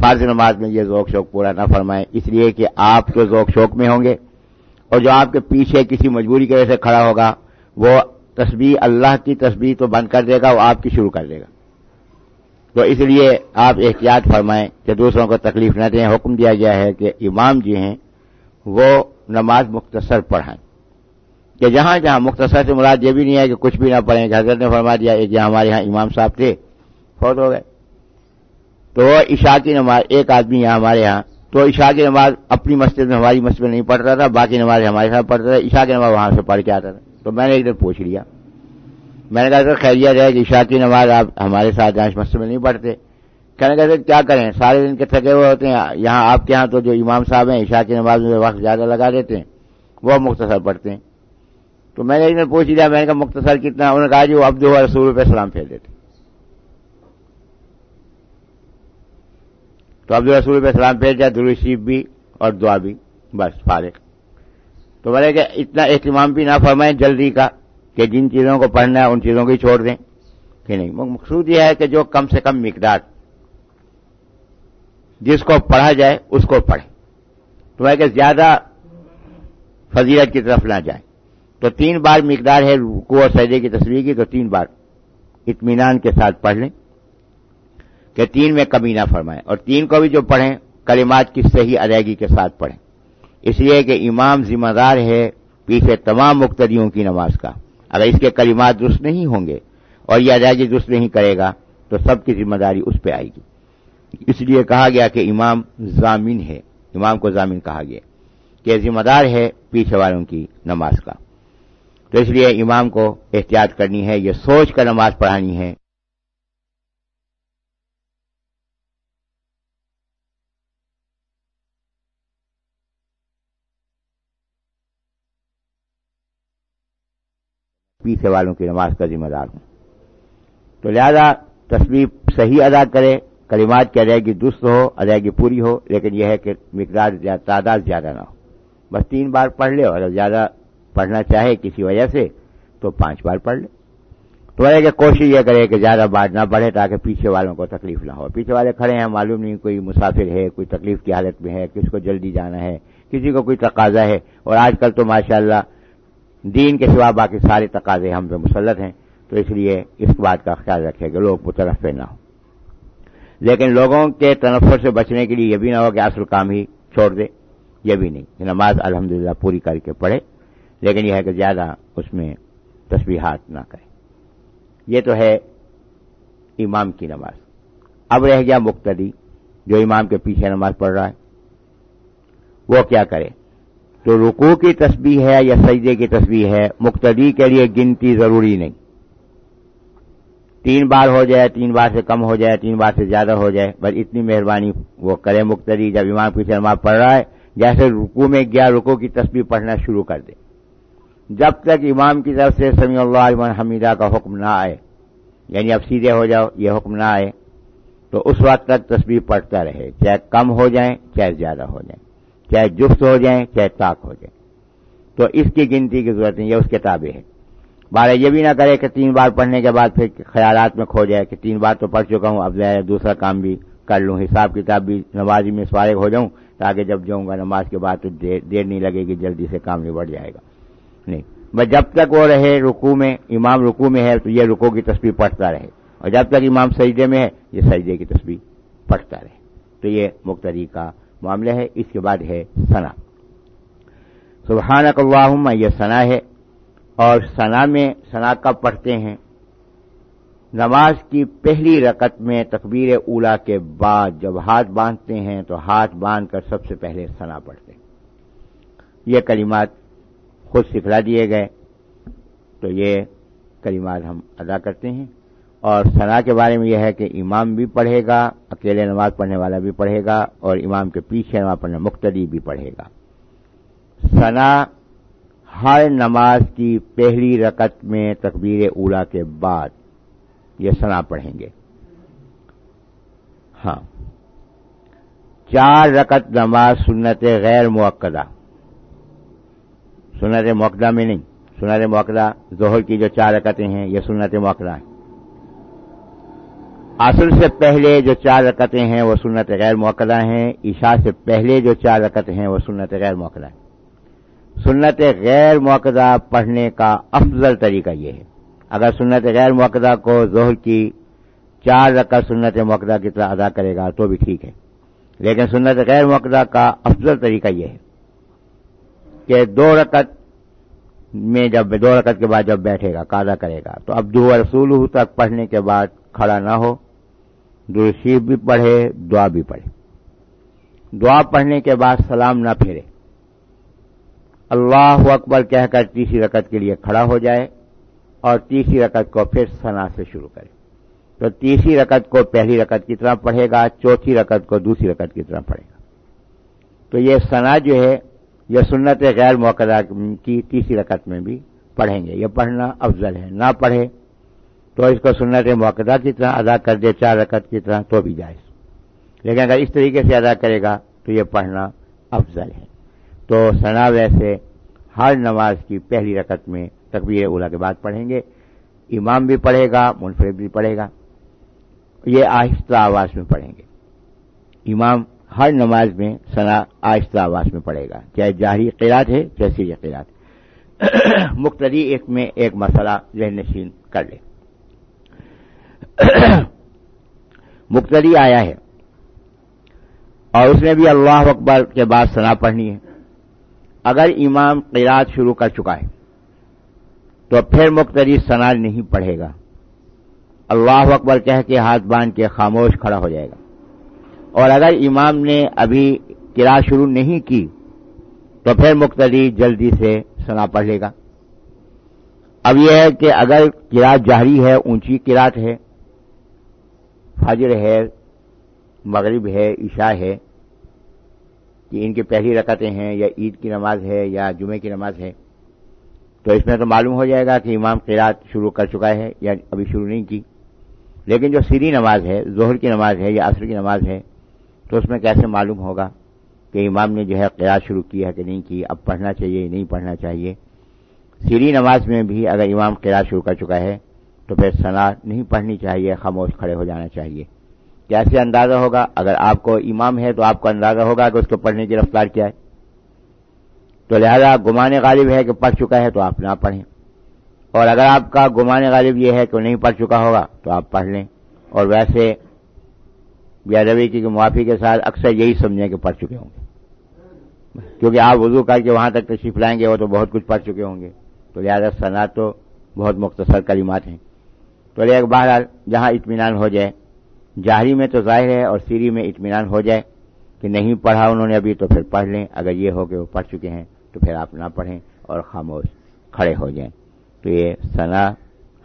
فارض نماز میں یہ ذوق شوق پورا نہ فرمائیں۔ اس لیے کہ آپ کے ذوق شوق میں ہوں گے۔ اور جو آپ کے پیچھے کسی مجبوری کی وجہ سے کھڑا ہوگا، وہ تصویر اللہ کی تصویر تو بند کر دے گا، وہ آپ کی شروع کر دے گا۔ تو اس لیے آپ احتیاط فرمائیں کہ دوسروں کو تکلیف نہ دیں۔ حکم دیا گیا ہے کہ امام جی ہیں، وہ نماز مختصر پڑھائیں۔ کہ جہاں جہاں مختصر سے مراد یہ بھی نہیں ہے کہ کچھ بھی نہ پڑھیں، کہ حضرت نے فرما دیا ایک جہاں ہمارے یہاں امام صاحب تھے، فوت ہو گئے۔ تو وہ عشاء کی نماز، ایک آدمی یہاں ہمارے یہاں، تو عشاء کی نماز اپنی مسجد میں، ہماری مسجد میں نہیں پڑھتا تھا، باقی نماز ہمارے ساتھ پڑھتا تھا، عشاء کی نماز وہاں سے پڑھ کے آتا تھا۔ تو میں نے ایک دن پوچھ لیا۔ میں نے کہا، سر خیریہ جائے کہ عشاء کی نماز آپ ہمارے ساتھ جہاں مسجد میں نہیں پڑھتے۔ کہنے کہتے کیا کریں؟ سارے دن کے تھکے ہوئے ہوتے ہیں۔ یہاں آپ کے یہاں تو جو امام صاحب ہیں، عشاء کی نماز میں وقت زیادہ لگا دیتے ہیں، وہ مختصر پڑھتے ہیں۔ تو میں نے ایک دن پوچھ لیا، میں نے کہا مختصر کتنا؟ انہوں نے کہا جی وہ اب جو رسول پہ سلام پھیر دیتے۔ تو اب جو رسول پہ سلام پھیر جائے درو شیف بھی اور دعا بھی، بس فارغ۔ تو بولے کہ اتنا اہتمام بھی نہ فرمائیں جلدی کا کہ جن چیزوں کو پڑھنا ہے ان چیزوں کو ہی چھوڑ دیں۔ کہ نہیں مقصود یہ ہے کہ جو کم سے کم مقدار، جس کو پڑھا جائے اس کو پڑھیں۔ تو ہے کہ زیادہ فضیلت کی طرف نہ جائیں۔ تو تین بار مقدار ہے رکو اور سجدے کی تصویر کی، تو تین بار اطمینان کے ساتھ پڑھ لیں کہ تین میں کمی نہ فرمائیں اور تین کو بھی جو پڑھیں، کلمات کی صحیح ادائیگی کے ساتھ پڑھیں۔ اس لیے کہ امام ذمہ دار ہے پیچھے تمام مقتدیوں کی نماز کا۔ اگر اس کے کلمات درست نہیں ہوں گے اور یہ ادائیگی درست نہیں کرے گا، تو سب کی ذمہ داری اس پہ آئے گی۔ اس لیے کہا گیا کہ امام ضامین ہے۔ امام کو ضامین کہا گیا کہ ذمہ دار ہے پیچھے والوں کی نماز کا۔ تو اس لیے امام کو احتیاط کرنی ہے، یہ سوچ کر نماز پڑھانی ہے۔ پیچھے والوں کی نماز کا ذمہ دار ہوں۔ تو لہذا تصویر صحیح ادا کرے، کلمات کی ادائیگی درست ہو، ادائیگی پوری ہو، لیکن یہ ہے کہ مقدار تعداد زیادہ نہ ہو۔ بس تین بار پڑھ لے اور زیادہ پڑھنا چاہے کسی وجہ سے، تو پانچ بار پڑھ لے۔ تو کہ کوشش یہ کرے کہ زیادہ بات نہ بڑھے تاکہ پیچھے والوں کو تکلیف نہ ہو۔ پیچھے والے کھڑے ہیں، معلوم نہیں کوئی مسافر ہے، کوئی تکلیف کی حالت میں ہے، کس کو جلدی جانا ہے، کسی کو کوئی تقاضا ہے۔ اور آج کل تو ماشاء اللہ دین کے سوا باقی سارے تقاضے ہم پہ مسلط ہیں، تو اس لیے اس بات کا خیال رکھے کہ لوگ مترف نہ ہو لیکن لوگوں کے تنفر سے بچنے کے لیے یہ بھی نہ ہو کہ اصل کام ہی چھوڑ دے، یہ بھی نہیں۔ نماز الحمدللہ پوری کر کے پڑھے۔ لیکن یہ ہے کہ زیادہ اس میں تصویرات نہ کرے یہ تو ہے امام کی نماز۔ اب رہ گیا مقتدی، جو امام کے پیچھے نماز پڑھ رہا ہے۔ وہ کیا کرے؟ تو رکو کی تسبیح ہے یا سجدے کی تسبیح ہے؟ مقتدی کے لیے گنتی ضروری نہیں۔ تین بار ہو جائے، تین بار سے کم ہو جائے، تین بار سے زیادہ ہو جائے، بس اتنی مہربانی وہ کرے مقتدی۔ جب امام پیچھے نماز پڑھ رہا ہے، جیسے رکو میں گیا رکو کی تسبیح پڑھنا شروع کر دے۔ جب تک امام کی طرف سے سمی اللہ علیہ حمیدہ کا حکم نہ آئے یعنی اب سیدھے ہو جاؤ، یہ حکم نہ آئے، تو اس وقت تک تصویر پڑھتا رہے، چاہے کم ہو جائیں، چاہے زیادہ ہو جائیں، چاہے جفت ہو جائیں، چاہے طاق ہو جائیں۔ تو اس کی گنتی کی ضرورت نہیں، یہ اس کتابیں ہے بارہ یہ بھی نہ کرے کہ تین بار پڑھنے کے بعد پھر خیالات میں کھو جائے کہ تین بار تو پڑھ چکا ہوں، اب دوسرا کام بھی کر لوں، حساب کتاب بھی نمازی میں سوارے ہو جاؤں، تاکہ جب جاؤں گا نماز کے بعد تو دیر نہیں لگے گی، جلدی سے کام نبڑ جائے گا۔ نہیں بس جب تک وہ رہے رکو میں، امام رکو میں ہے تو یہ رکو کی تصویر پڑھتا رہے۔ اور جب تک امام سجدے میں ہے، یہ سجدے کی تصویر پڑھتا رہے۔ تو یہ مختری کا معاملہ ہے۔ اس کے بعد ہے سنا سبحان اللہم، یہ سنا ہے۔ اور سنا میں سنا کب پڑھتے ہیں؟ نماز کی پہلی رکت میں تکبیر اولا کے بعد جب ہاتھ باندھتے ہیں تو ہاتھ باندھ کر سب سے پہلے سنا پڑھتے ہیں۔ یہ کلمات خود سکھلا دیے گئے۔ تو یہ کلمات ہم ادا کرتے ہیں۔ اور سنا کے بارے میں یہ ہے کہ امام بھی پڑھے گا، اکیلے نماز پڑھنے والا بھی پڑھے گا، اور امام کے پیچھے نماز پڑھنے مختلف بھی پڑھے گا۔ سنا ہر نماز کی پہلی رکت میں تکبیر اولا کے بعد یہ سنا پڑھیں گے۔ ہاں۔ چار رکت نماز سنت غیر موقع سنت موقع میں نہیں۔ سنت موقع ظہر کی جو چار رکتیں ہیں، یہ سنت موقع ہیں۔ اصل سے پہلے جو چار رکتیں ہیں، وہ سنت غیر موقع ہیں۔ عشاء سے پہلے جو چار رکت ہیں، وہ سنت غیر موقع ہیں۔ سنت غیر موقع پڑھنے کا افضل طریقہ یہ ہے۔ اگر سنت غیر موقع کو ظہر کی چار رکعت سنت موقع کی طرح ادا کرے گا تو بھی ٹھیک ہے۔ لیکن سنت غیر موقع کا افضل طریقہ یہ ہے۔ کہ دو رکعت میں جب دو رکعت کے بعد جب بیٹھے گا قاعدہ کرے گا۔ تو اب دو رسول تک پڑھنے کے بعد کھڑا نہ ہو درشیف بھی پڑھے، دعا بھی پڑھے۔ دعا پڑھنے کے بعد سلام نہ پھیرے۔ اللہ اکبر کہہ کر تیسری رکعت کے لیے کھڑا ہو جائے اور تیسری رکعت کو پھر سنا سے شروع کرے۔ تو تیسری رکعت کو پہلی رکعت کی طرح پڑھے گا، چوتھی رکعت کو دوسری رکعت کی طرح پڑھے گا۔ تو یہ سنا جو ہے یہ سنت غیر موقع کی تیسری رکعت میں بھی پڑھیں گے۔ یہ پڑھنا افضل ہے۔ نہ پڑھے تو اس کو سنت موقع کی طرح ادا کر دے، چار رکعت کی طرح تو بھی جائز۔ لیکن اگر اس طریقے سے ادا کرے گا تو یہ پڑھنا افضل ہے۔ تو سنا ویسے ہر نماز کی پہلی رکعت میں تکبیر اولا کے بعد پڑھیں گے۔ امام بھی پڑھے گا، منفرد بھی پڑھے گا۔ یہ آہستہ آواز میں پڑھیں گے۔ امام ہر نماز میں سنا آہستہ آواز میں پڑھے گا۔ چاہے جاہری قیرات ہے، چاہے سیری قیرات مختری ایک میں ایک مسئلہ ذہن نشین کر لے۔ مختری آیا ہے اور اس نے بھی اللہ اکبر کے بعد سنا پڑھنی ہے۔ اگر امام قیرات شروع کر چکا ہے، تو پھر مختری سنا نہیں پڑھے گا۔ اللہ اکبر کہہ کے ہاتھ باندھ کے خاموش کھڑا ہو جائے گا۔ اور اگر امام نے ابھی کرا شروع نہیں کی تو پھر مختری جلدی سے سنا پڑھ لے گا۔ اب یہ ہے کہ اگر کراط جاری ہے، اونچی کراط ہے فاجر ہے، مغرب ہے، عشاء ہے، کہ ان کی پہلی رکعتیں ہیں یا عید کی نماز ہے یا جمعے کی نماز ہے، تو اس میں تو معلوم ہو جائے گا کہ امام قیرات شروع کر چکا ہے یا ابھی شروع نہیں کی۔ لیکن جو سیری نماز ہے، ظہر کی نماز ہے یا عصر کی نماز ہے تو اس میں کیسے معلوم ہوگا کہ امام نے جو ہے قیاس شروع کی ہے کہ نہیں کی؟ اب پڑھنا چاہیے نہیں پڑھنا چاہیے؟ سیری نماز میں بھی اگر امام قیاس شروع کر چکا ہے تو پھر سنا نہیں پڑھنی چاہیے، خاموش کھڑے ہو جانا چاہیے۔ کیسے اندازہ ہوگا؟ اگر آپ کو امام ہے تو آپ کو اندازہ ہوگا کہ اس کو پڑھنے کی رفتار کیا ہے۔ تو لہذا گمانے غالب ہے کہ پڑھ چکا ہے تو آپ نہ پڑھیں۔ اور اگر آپ کا گمانے غالب یہ ہے کہ نہیں پڑھ چکا ہوگا تو آپ پڑھ لیں۔ اور ویسے روی کی معافی کے ساتھ اکثر یہی سمجھیں کہ پڑھ چکے ہوں گے۔ کیونکہ آپ وضو کر کے وہاں تک تشریف لائیں گے، وہ تو بہت کچھ پڑھ چکے ہوں گے۔ تو لہٰذا صنعت تو بہت مختصر کلمات ہیں۔ تو لہٰذا بہرحال جہاں اطمینان ہو جائے، جاہری میں تو ظاہر ہے اور سیری میں اطمینان ہو جائے کہ نہیں پڑھا انہوں نے ابھی تو پھر پڑھ لیں۔ اگر یہ ہو کہ وہ پڑھ چکے ہیں تو پھر آپ نہ پڑھیں اور خاموش کھڑے ہو جائیں۔ تو یہ ثنا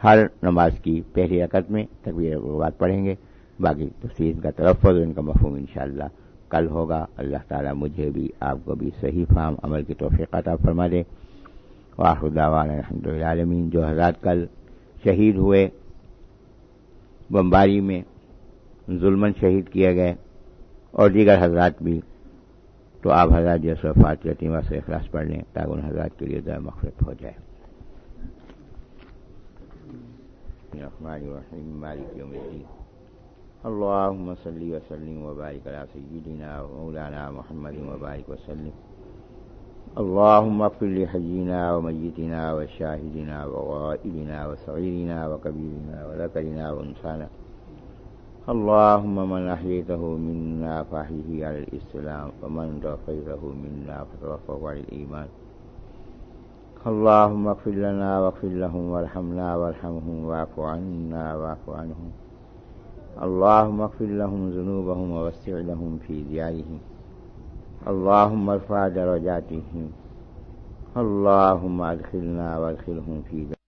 ہر نماز کی پہلی رقط میں تقبیر بات پڑھیں گے۔ باقی تفصیل کا تلفظ ان کا مفہوم انشاءاللہ کل ہوگا۔ اللہ تعالیٰ مجھے بھی، آپ کو بھی صحیح فام عمل کی توفیق عطا فرما دے۔ واحدان الحمد عالمین جو حضرات کل شہید ہوئے، بمباری میں ظلمن شہید کیے گئے، اور دیگر حضرات بھی، تو آپ حضرات جیسے فاتح یتیمہ سے اخلاص پڑھ لیں تاکہ ان حضرات کے لیے دعا مغفرت ہو جائے۔ اللهم صل وسلم وبارك على سيدنا ومولانا محمد وبارك وسلم. اللهم اغفر لحينا وميتنا وشاهدنا وغائبنا وصغيرنا وكبيرنا وذكرنا وانسانا اللهم من أحييته منا فأحيه على الإسلام ومن توفيته منا فتوفه على الإيمان. اللهم اغفر لنا واغفر لهم وارحمنا وارحمهم واعف عنا واعف عنهم. اللهم اغفر لهم ذنوبهم ووسع لهم في ديارهم. اللهم ارفع درجاتهم. اللهم ادخلنا وادخلهم في